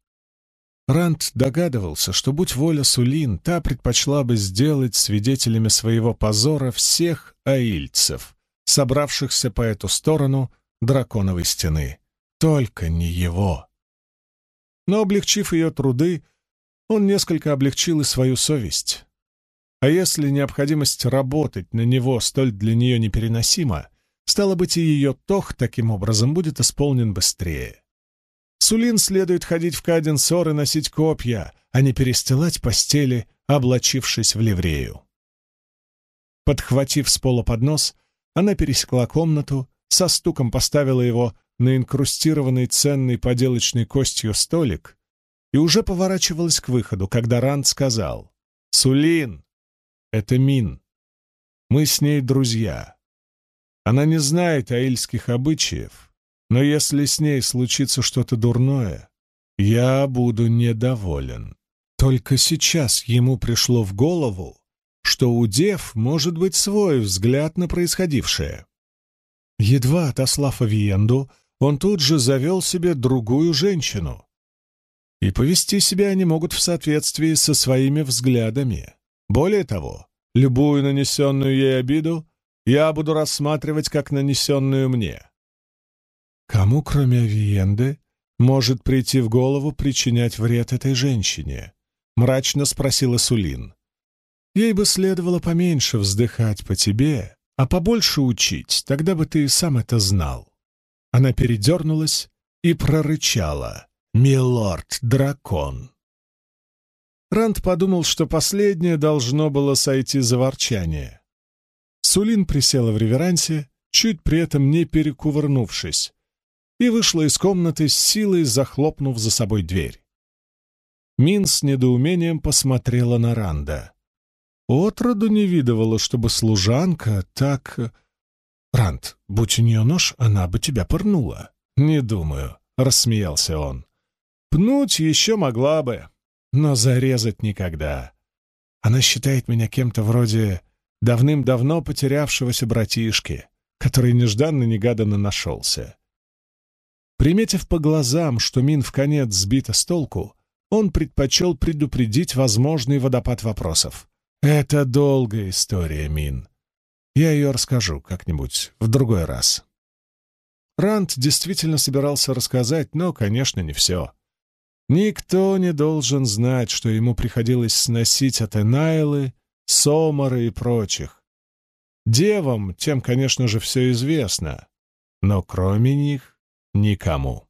Ранд догадывался, что, будь воля Сулин, та предпочла бы сделать свидетелями своего позора всех аильцев, собравшихся по эту сторону драконовой стены. Только не его. Но, облегчив ее труды, он несколько облегчил и свою совесть. А если необходимость работать на него столь для нее непереносима, Стало быть, и ее тох таким образом будет исполнен быстрее. Сулин следует ходить в Каденсор и носить копья, а не перестилать постели, облачившись в ливрею. Подхватив с пола поднос, она пересекла комнату, со стуком поставила его на инкрустированный ценной поделочной костью столик и уже поворачивалась к выходу, когда Ранд сказал «Сулин, это Мин. Мы с ней друзья. Она не знает аильских обычаев, но если с ней случится что-то дурное, я буду недоволен. Только сейчас ему пришло в голову, что у дев может быть свой взгляд на происходившее. Едва отослав Авиенду, он тут же завел себе другую женщину. И повести себя они могут в соответствии со своими взглядами. Более того, любую нанесенную ей обиду я буду рассматривать как нанесенную мне. Кому, кроме Авиенды, может прийти в голову причинять вред этой женщине? Мрачно спросила Сулин. Ей бы следовало поменьше вздыхать по тебе, а побольше учить, тогда бы ты сам это знал. Она передернулась и прорычала. «Милорд-дракон!» Ранд подумал, что последнее должно было сойти за ворчание. Сулин присела в реверансе, чуть при этом не перекувырнувшись, и вышла из комнаты с силой, захлопнув за собой дверь. Мин с недоумением посмотрела на Ранда. Отроду не видывала, чтобы служанка так... «Ранд, будь у нее нож, она бы тебя пырнула». «Не думаю», — рассмеялся он. «Пнуть еще могла бы, но зарезать никогда. Она считает меня кем-то вроде давным-давно потерявшегося братишки, который нежданно-негаданно нашелся. Приметив по глазам, что Мин в конец сбита с толку, он предпочел предупредить возможный водопад вопросов. «Это долгая история, Мин. Я ее расскажу как-нибудь в другой раз». Рант действительно собирался рассказать, но, конечно, не все. Никто не должен знать, что ему приходилось сносить от Энайлы Сомары и прочих. Девам тем, конечно же, все известно, но кроме них никому.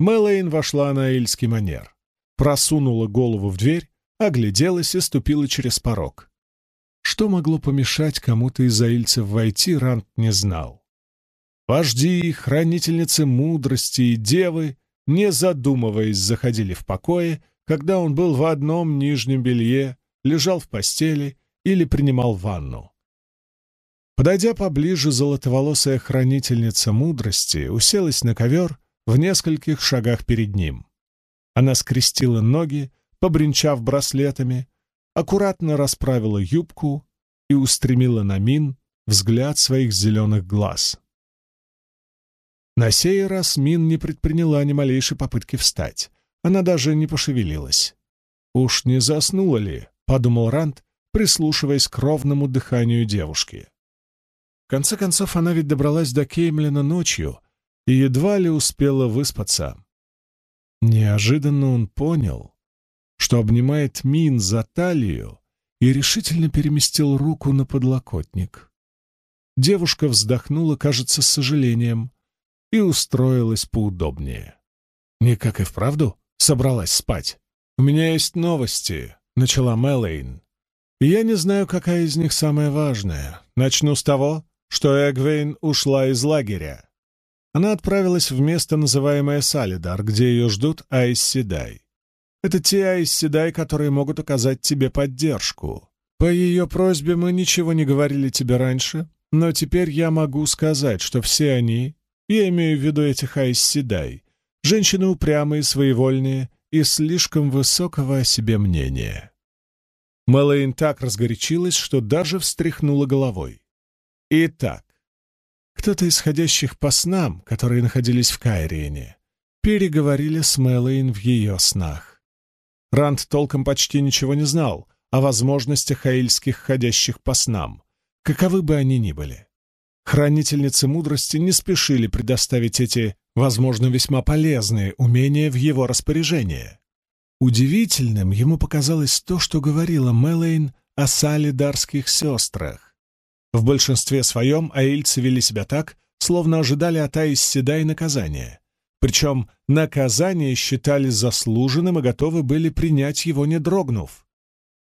Мэлэйн вошла на ильский манер, просунула голову в дверь, огляделась и ступила через порог. Что могло помешать кому-то из аильцев войти, Рант не знал. Вожди, хранительницы мудрости и девы, не задумываясь, заходили в покое, когда он был в одном нижнем белье лежал в постели или принимал ванну. Подойдя поближе, золотоволосая хранительница мудрости уселась на ковер в нескольких шагах перед ним. Она скрестила ноги, побренчав браслетами, аккуратно расправила юбку и устремила на Мин взгляд своих зеленых глаз. На сей раз Мин не предприняла ни малейшей попытки встать. Она даже не пошевелилась. «Уж не заснула ли?» — подумал Ранд, прислушиваясь к ровному дыханию девушки. В конце концов, она ведь добралась до Кеймлина ночью и едва ли успела выспаться. Неожиданно он понял, что обнимает Мин за талию и решительно переместил руку на подлокотник. Девушка вздохнула, кажется, с сожалением, и устроилась поудобнее. Не как и вправду собралась спать. «У меня есть новости», — начала Мэлэйн. «И я не знаю, какая из них самая важная. Начну с того, что Эгвейн ушла из лагеря. Она отправилась в место, называемое Салидар, где ее ждут Айс Седай. Это те Айс Седай, которые могут оказать тебе поддержку. По ее просьбе мы ничего не говорили тебе раньше, но теперь я могу сказать, что все они, я имею в виду этих Айс Седай, женщины упрямые, своевольные и слишком высокого о себе мнения. Мэлэйн так разгорячилась, что даже встряхнула головой. Итак, кто-то из ходящих по снам, которые находились в Кайриене, переговорили с Мэлэйн в ее снах. Ранд толком почти ничего не знал о возможностях аильских ходящих по снам, каковы бы они ни были. Хранительницы мудрости не спешили предоставить эти, возможно, весьма полезные умения в его распоряжение. Удивительным ему показалось то, что говорила Мэлэйн о салидарских сестрах. В большинстве своем аильцы вели себя так, словно ожидали от Аис Седай наказания. Причем наказание считали заслуженным и готовы были принять его, не дрогнув.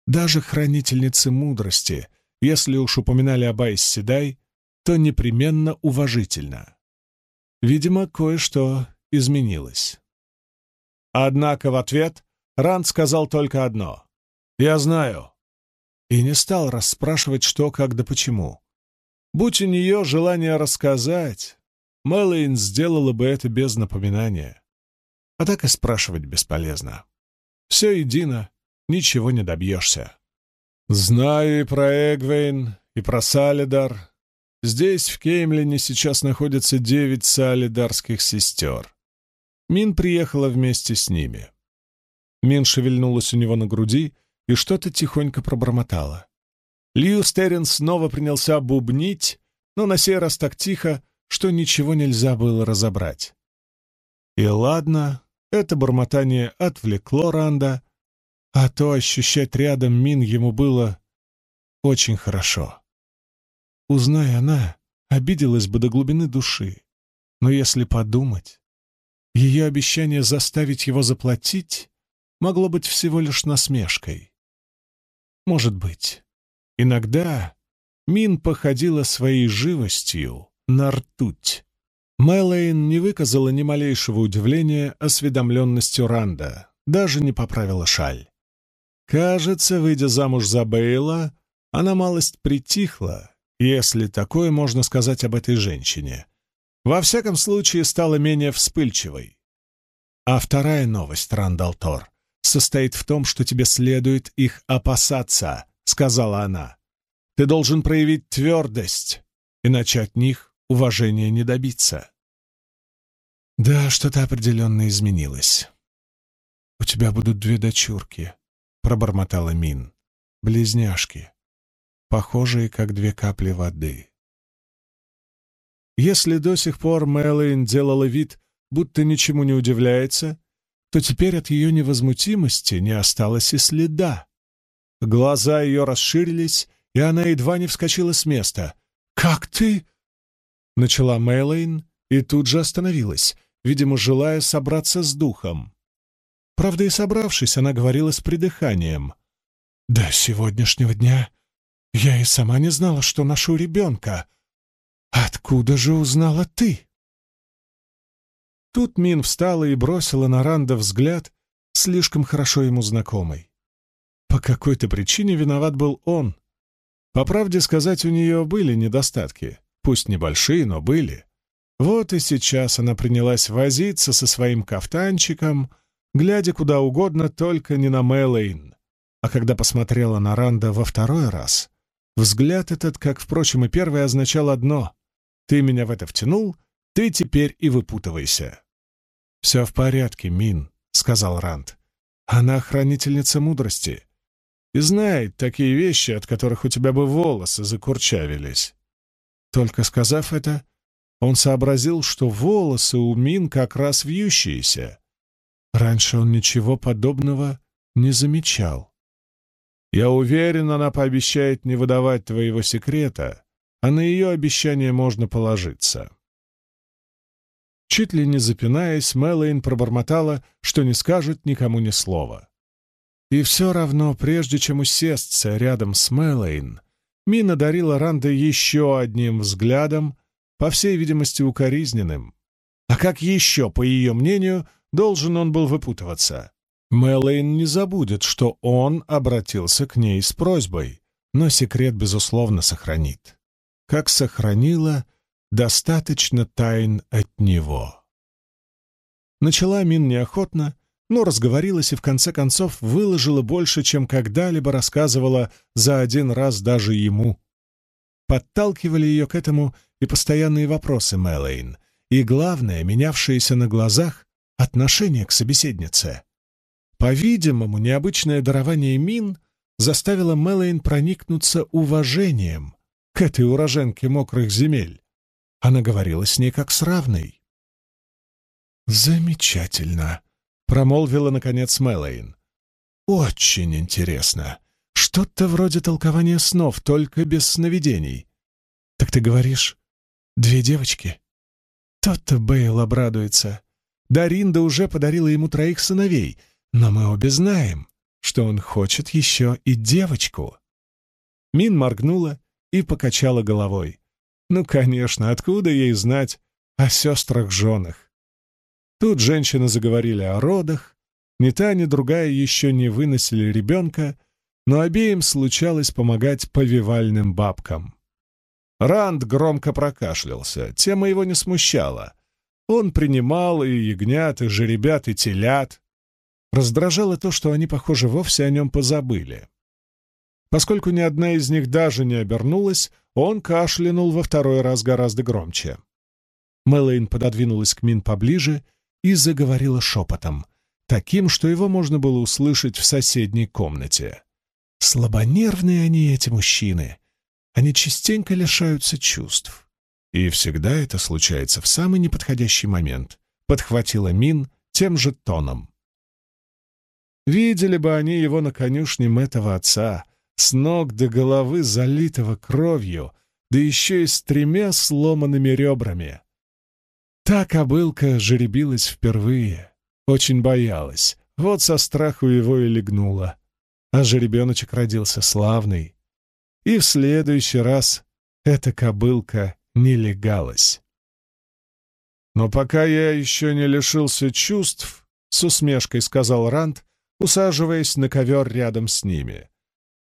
Даже хранительницы мудрости, если уж упоминали об Аис Седай, то непременно уважительно. Видимо, кое-что изменилось. Однако в ответ Ранд сказал только одно «Я знаю» и не стал расспрашивать, что, как да почему. Будь у нее желание рассказать, Мэлэйн сделала бы это без напоминания. А так и спрашивать бесполезно. Все едино, ничего не добьешься. Знаю и про Эгвейн, и про Салидар, Здесь, в Кеймлине, сейчас находятся девять солидарских сестер. Мин приехала вместе с ними. Мин шевельнулась у него на груди и что-то тихонько пробормотала. Лью Стерин снова принялся бубнить, но на сей раз так тихо, что ничего нельзя было разобрать. И ладно, это бормотание отвлекло Ранда, а то ощущать рядом Мин ему было очень хорошо. Узнай она, обиделась бы до глубины души. Но если подумать, ее обещание заставить его заплатить могло быть всего лишь насмешкой. Может быть, иногда Мин походила своей живостью на ртуть. Мэлэйн не выказала ни малейшего удивления осведомленностью Ранда, даже не поправила шаль. Кажется, выйдя замуж за Бейла, она малость притихла если такое можно сказать об этой женщине. Во всяком случае, стала менее вспыльчивой. А вторая новость, Рандал Тор, состоит в том, что тебе следует их опасаться, — сказала она. Ты должен проявить твердость, иначе от них уважения не добиться. Да, что-то определенно изменилось. «У тебя будут две дочурки», — пробормотала Мин. «Близняшки похожие как две капли воды. Если до сих пор Мэлэйн делала вид, будто ничему не удивляется, то теперь от ее невозмутимости не осталось и следа. Глаза ее расширились, и она едва не вскочила с места. «Как ты?» — начала Мэлэйн и тут же остановилась, видимо, желая собраться с духом. Правда, и собравшись, она говорила с придыханием. «До сегодняшнего дня я и сама не знала, что ношу ребенка. Откуда же узнала ты?» Тут Мин встала и бросила на Ранда взгляд, слишком хорошо ему знакомый. По какой-то причине виноват был он. По правде сказать, у нее были недостатки. Пусть небольшие, но были. Вот и сейчас она принялась возиться со своим кафтанчиком, глядя куда угодно, только не на Мэлэйн. А когда посмотрела на Ранда во второй раз, Взгляд этот, как, впрочем, и первый, означал одно — ты меня в это втянул, ты теперь и выпутывайся. «Все в порядке, Мин», — сказал Ранд. «Она хранительница мудрости и знает такие вещи, от которых у тебя бы волосы закурчавились». Только сказав это, он сообразил, что волосы у Мин как раз вьющиеся. Раньше он ничего подобного не замечал. «Я уверен, она пообещает не выдавать твоего секрета, а на ее обещание можно положиться». Чуть ли не запинаясь, Мэлэйн пробормотала, что не скажет никому ни слова. И все равно, прежде чем усесться рядом с Мэлэйн, Мина дарила Ранда еще одним взглядом, по всей видимости, укоризненным. А как еще, по ее мнению, должен он был выпутываться? Мэлэйн не забудет, что он обратился к ней с просьбой, но секрет, безусловно, сохранит. Как сохранила достаточно тайн от него. Начала Мин неохотно, но разговорилась и в конце концов выложила больше, чем когда-либо рассказывала за один раз даже ему. Подталкивали ее к этому и постоянные вопросы Мэлэйн, и, главное, менявшиеся на глазах отношение к собеседнице. По-видимому, необычное дарование Мин заставило Мэлэйн проникнуться уважением к этой уроженке мокрых земель, она говорила с ней как с равной. «Замечательно», — промолвила, наконец, Мэлэйн. «Очень интересно. Что-то вроде толкования снов, только без сновидений. Так ты говоришь, две девочки?» Тот-то Бейл обрадуется. Даринда уже подарила ему троих сыновей, но мы обе знаем, что он хочет еще и девочку. Мин моргнула и покачала головой. Ну, конечно, откуда ей знать о сестрах-женах? Тут женщины заговорили о родах, ни та, ни другая еще не выносили ребенка, но обеим случалось помогать повивальным бабкам. Ранд громко прокашлялся, тема его не смущала. Он принимал и ягнят, и жеребят, и телят. Раздражало то, что они, похоже, вовсе о нем позабыли. Поскольку ни одна из них даже не обернулась, он кашлянул во второй раз гораздо громче. Мэлэйн пододвинулась к Мин поближе и заговорила шепотом, таким, что его можно было услышать в соседней комнате. Слабонервные они, эти мужчины. Они частенько лишаются чувств. И всегда это случается в самый неподходящий момент, подхватила Мин тем же тоном. Видели бы они его на конюшне этого отца, с ног до головы залитого кровью, да еще и с тремя сломанными ребрами. Та кобылка жеребилась впервые, очень боялась, вот со страху его и легнула. А жеребеночек родился славный. И в следующий раз эта кобылка не легалась. «Но пока я еще не лишился чувств», — с усмешкой сказал Ранд, усаживаясь на ковер рядом с ними.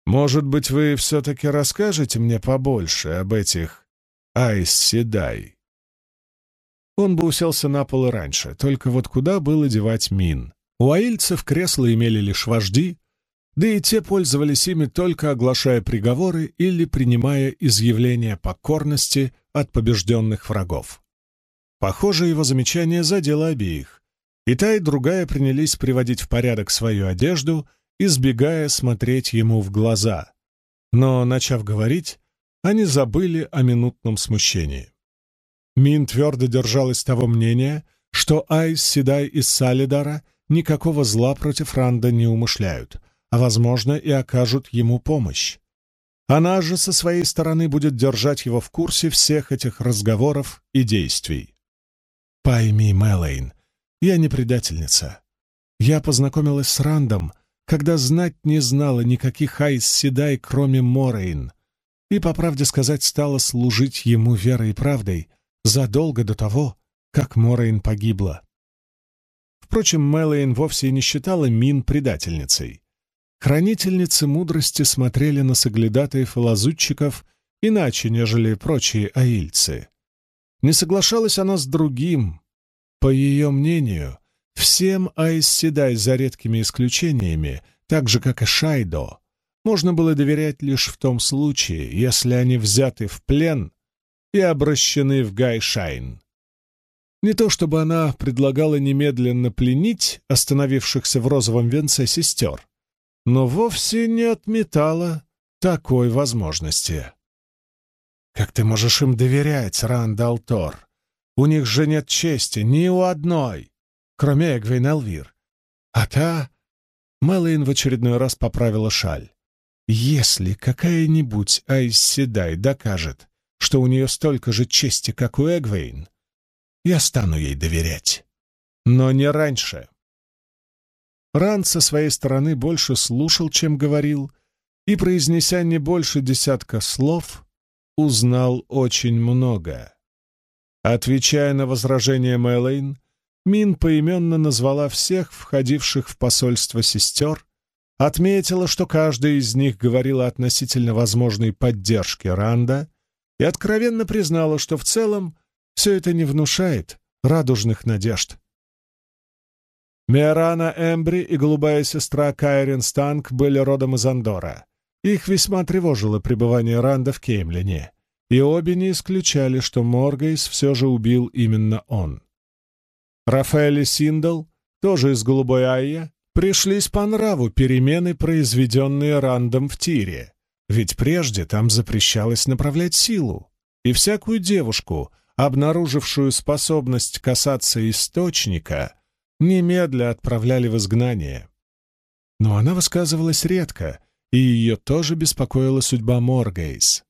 Может быть, вы все-таки расскажете мне побольше об этих Айс Седай?» Он бы уселся на пол раньше, только вот куда было девать мин? У аильцев кресла имели лишь вожди, да и те пользовались ими только оглашая приговоры или принимая изъявления покорности от побежденных врагов. Похоже, его замечание задело обеих. И та, и другая принялись приводить в порядок свою одежду — избегая смотреть ему в глаза. Но, начав говорить, они забыли о минутном смущении. Мин твердо держалась того мнения, что Айс, Седай и Салидара никакого зла против Ранда не умышляют, а, возможно, и окажут ему помощь. Она же со своей стороны будет держать его в курсе всех этих разговоров и действий. «Пойми, Мэлэйн, я не предательница. Я познакомилась с Рандом, когда знать не знала никаких Айс Седай, кроме Морейн, и, по правде сказать, стала служить ему верой и правдой задолго до того, как Морейн погибла. Впрочем, Мэлэйн вовсе не считала Мин предательницей. Хранительницы мудрости смотрели на соглядатаев и лазутчиков иначе, нежели прочие аильцы. Не соглашалась она с другим. По ее мнению, Всем Айс Седай, за редкими исключениями, так же, как и Шайдо, можно было доверять лишь в том случае, если они взяты в плен и обращены в Гайшайн. Не то чтобы она предлагала немедленно пленить остановившихся в розовом венце сестер, но вовсе не отметала такой возможности. «Как ты можешь им доверять, Ранд ал'Тор? У них же нет чести ни у одной, кроме Эгвейн ал'Вир. А та...» Мэлэйн в очередной раз поправила шаль. «Если какая-нибудь Айсседай докажет, что у нее столько же чести, как у Эгвейн, я стану ей доверять. Но не раньше». Ранд со своей стороны больше слушал, чем говорил, и, произнеся не больше десятка слов, узнал очень много. Отвечая на возражение Мэлэйн, Мин поименно назвала всех входивших в посольство сестер, отметила, что каждая из них говорила относительно возможной поддержки Ранда и откровенно признала, что в целом все это не внушает радужных надежд. Миорана Эмбри и голубая сестра Кайрин Станк были родом из Андора. Их весьма тревожило пребывание Ранда в Кеймлине, и обе не исключали, что Моргейс все же убил именно он. Рафаэль и Синдал, тоже из Голубой Айя, пришлись по нраву перемены, произведенные Рандом в Тире, ведь прежде там запрещалось направлять силу, и всякую девушку, обнаружившую способность касаться источника, немедля отправляли в изгнание. Но она высказывалась редко — и ее тоже беспокоила судьба Моргейс.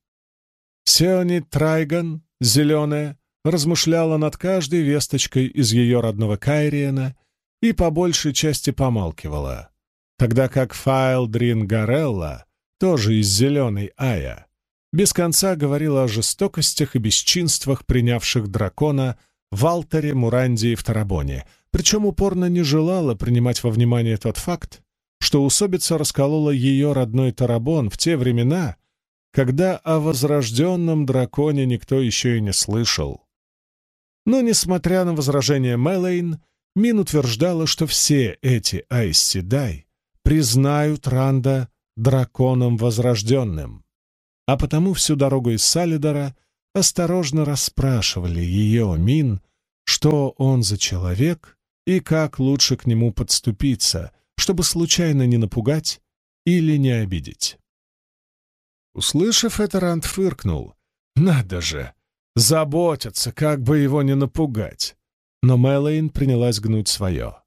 Сеони Трайган, зеленая, размышляла над каждой весточкой из ее родного Кайриена и по большей части помалкивала, тогда как Файл Дрин Гарелла, тоже из зеленой Ая, без конца говорила о жестокостях и бесчинствах, принявших дракона в Алтаре, Муранде и в Тарабоне, причем упорно не желала принимать во внимание тот факт, что усобица расколола ее родной Тарабон в те времена, когда о возрожденном драконе никто еще и не слышал. Но, несмотря на возражение Мэлэйн, Мин утверждала, что все эти Айсседай признают Ранда драконом возрожденным, а потому всю дорогу из Салидора осторожно расспрашивали ее Мин, что он за человек и как лучше к нему подступиться — чтобы случайно не напугать или не обидеть. Услышав это, Ранд фыркнул. «Надо же! Заботятся, как бы его не напугать!» Но Мэлэйн принялась гнуть свое.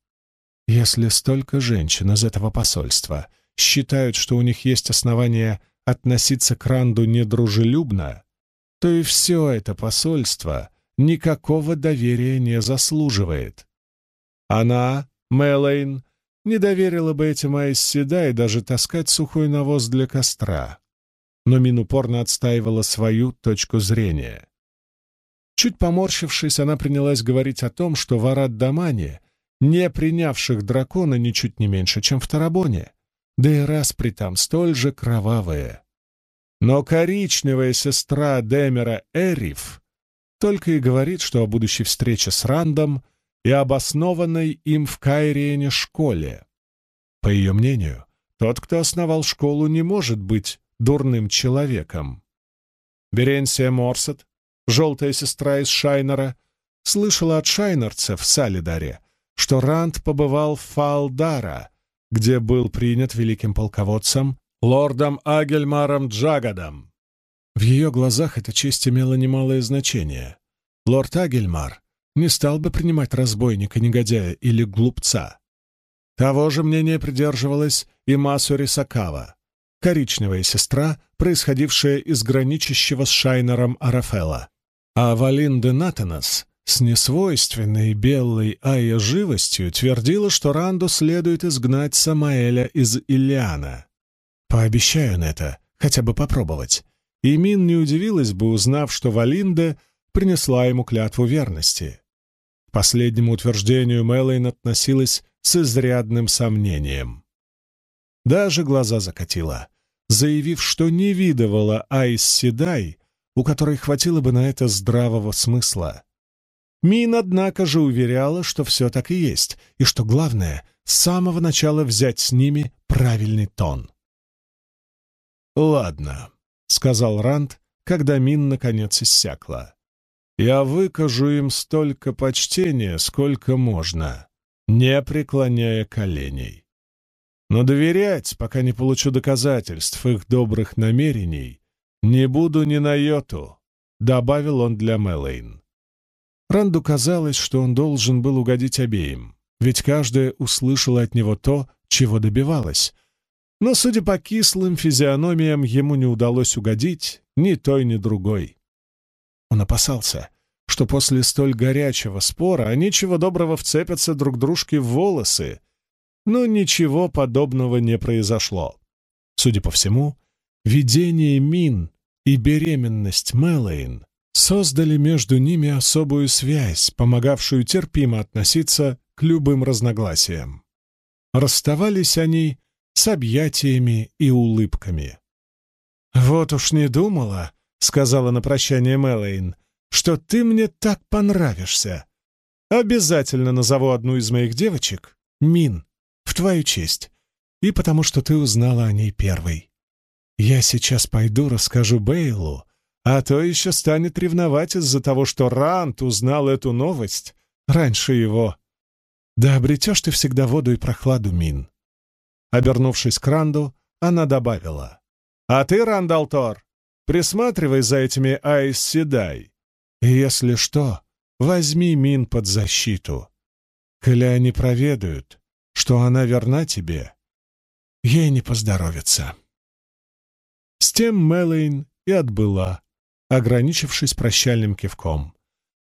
«Если столько женщин из этого посольства считают, что у них есть основания относиться к Ранду недружелюбно, то и все это посольство никакого доверия не заслуживает. Она, Мэлэйн, не доверила бы этим Айс и даже таскать сухой навоз для костра. Но Мин упорно отстаивала свою точку зрения. Чуть поморщившись, она принялась говорить о том, что в Арат-Дамане, не принявших дракона ничуть не меньше, чем в Тарабоне, да и распри там столь же кровавые. Но коричневая сестра Демера Эриф только и говорит, что о будущей встрече с Рандом — и обоснованной им в Кайриене школе. По ее мнению, тот, кто основал школу, не может быть дурным человеком. Беренсия Морсет, желтая сестра из Шайнера, слышала от шайнерцев в Салидаре, что Ранд побывал в Фалдара, где был принят великим полководцем лордом Агельмаром Джагадом. В ее глазах эта честь имела немалое значение. Лорд Агельмар не стал бы принимать разбойника, негодяя или глупца. Того же мнения придерживалась и Масури Сакава, коричневая сестра, происходившая из граничащего с Шайнером Арафела. А Валин де Натанас с несвойственной белой Айя живостью твердила, что Ранду следует изгнать Самаэля из Ильяна. Пообещаю на это, хотя бы попробовать. И Мин не удивилась бы, узнав, что Валинда принесла ему клятву верности последнему утверждению Мэлэйн относилась с изрядным сомнением. Даже глаза закатила, заявив, что не видывала Айс Седай, у которой хватило бы на это здравого смысла. Мин, однако же, уверяла, что все так и есть, и что главное — с самого начала взять с ними правильный тон. «Ладно», — сказал Ранд, когда Мин наконец иссякла. «Я выкажу им столько почтения, сколько можно, не преклоняя коленей. Но доверять, пока не получу доказательств их добрых намерений, не буду ни на йоту», — добавил он для Мэлэйн. Ранду казалось, что он должен был угодить обеим, ведь каждая услышала от него то, чего добивалась, но, судя по кислым физиономиям, ему не удалось угодить ни той, ни другой. Он опасался, что после столь горячего спора они чего доброго вцепятся друг дружке в волосы, но ничего подобного не произошло. Судя по всему, видение Мин и беременность Мэлэйн создали между ними особую связь, помогавшую терпимо относиться к любым разногласиям. Расставались они с объятиями и улыбками. «Вот уж не думала», — сказала на прощание Мэлэйн, «что ты мне так понравишься. Обязательно назову одну из моих девочек, Мин, в твою честь, и потому что ты узнала о ней первой. Я сейчас пойду расскажу Бейлу, а то еще станет ревновать из-за того, что Рант узнал эту новость раньше его. Да обретешь ты всегда воду и прохладу, Мин. Обернувшись к Ранду, она добавила. «А ты, Рандалтор, присматривай за этими Айс Седай. Если что, возьми Мин под защиту. Коли они проведают, что она верна тебе, ей не поздоровится». С тем Мэлэйн и отбыла, ограничившись прощальным кивком.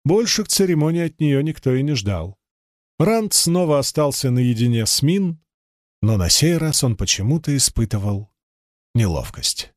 Больше к церемонии от нее никто и не ждал. Ранд снова остался наедине с Мин, но на сей раз он почему-то испытывал неловкость.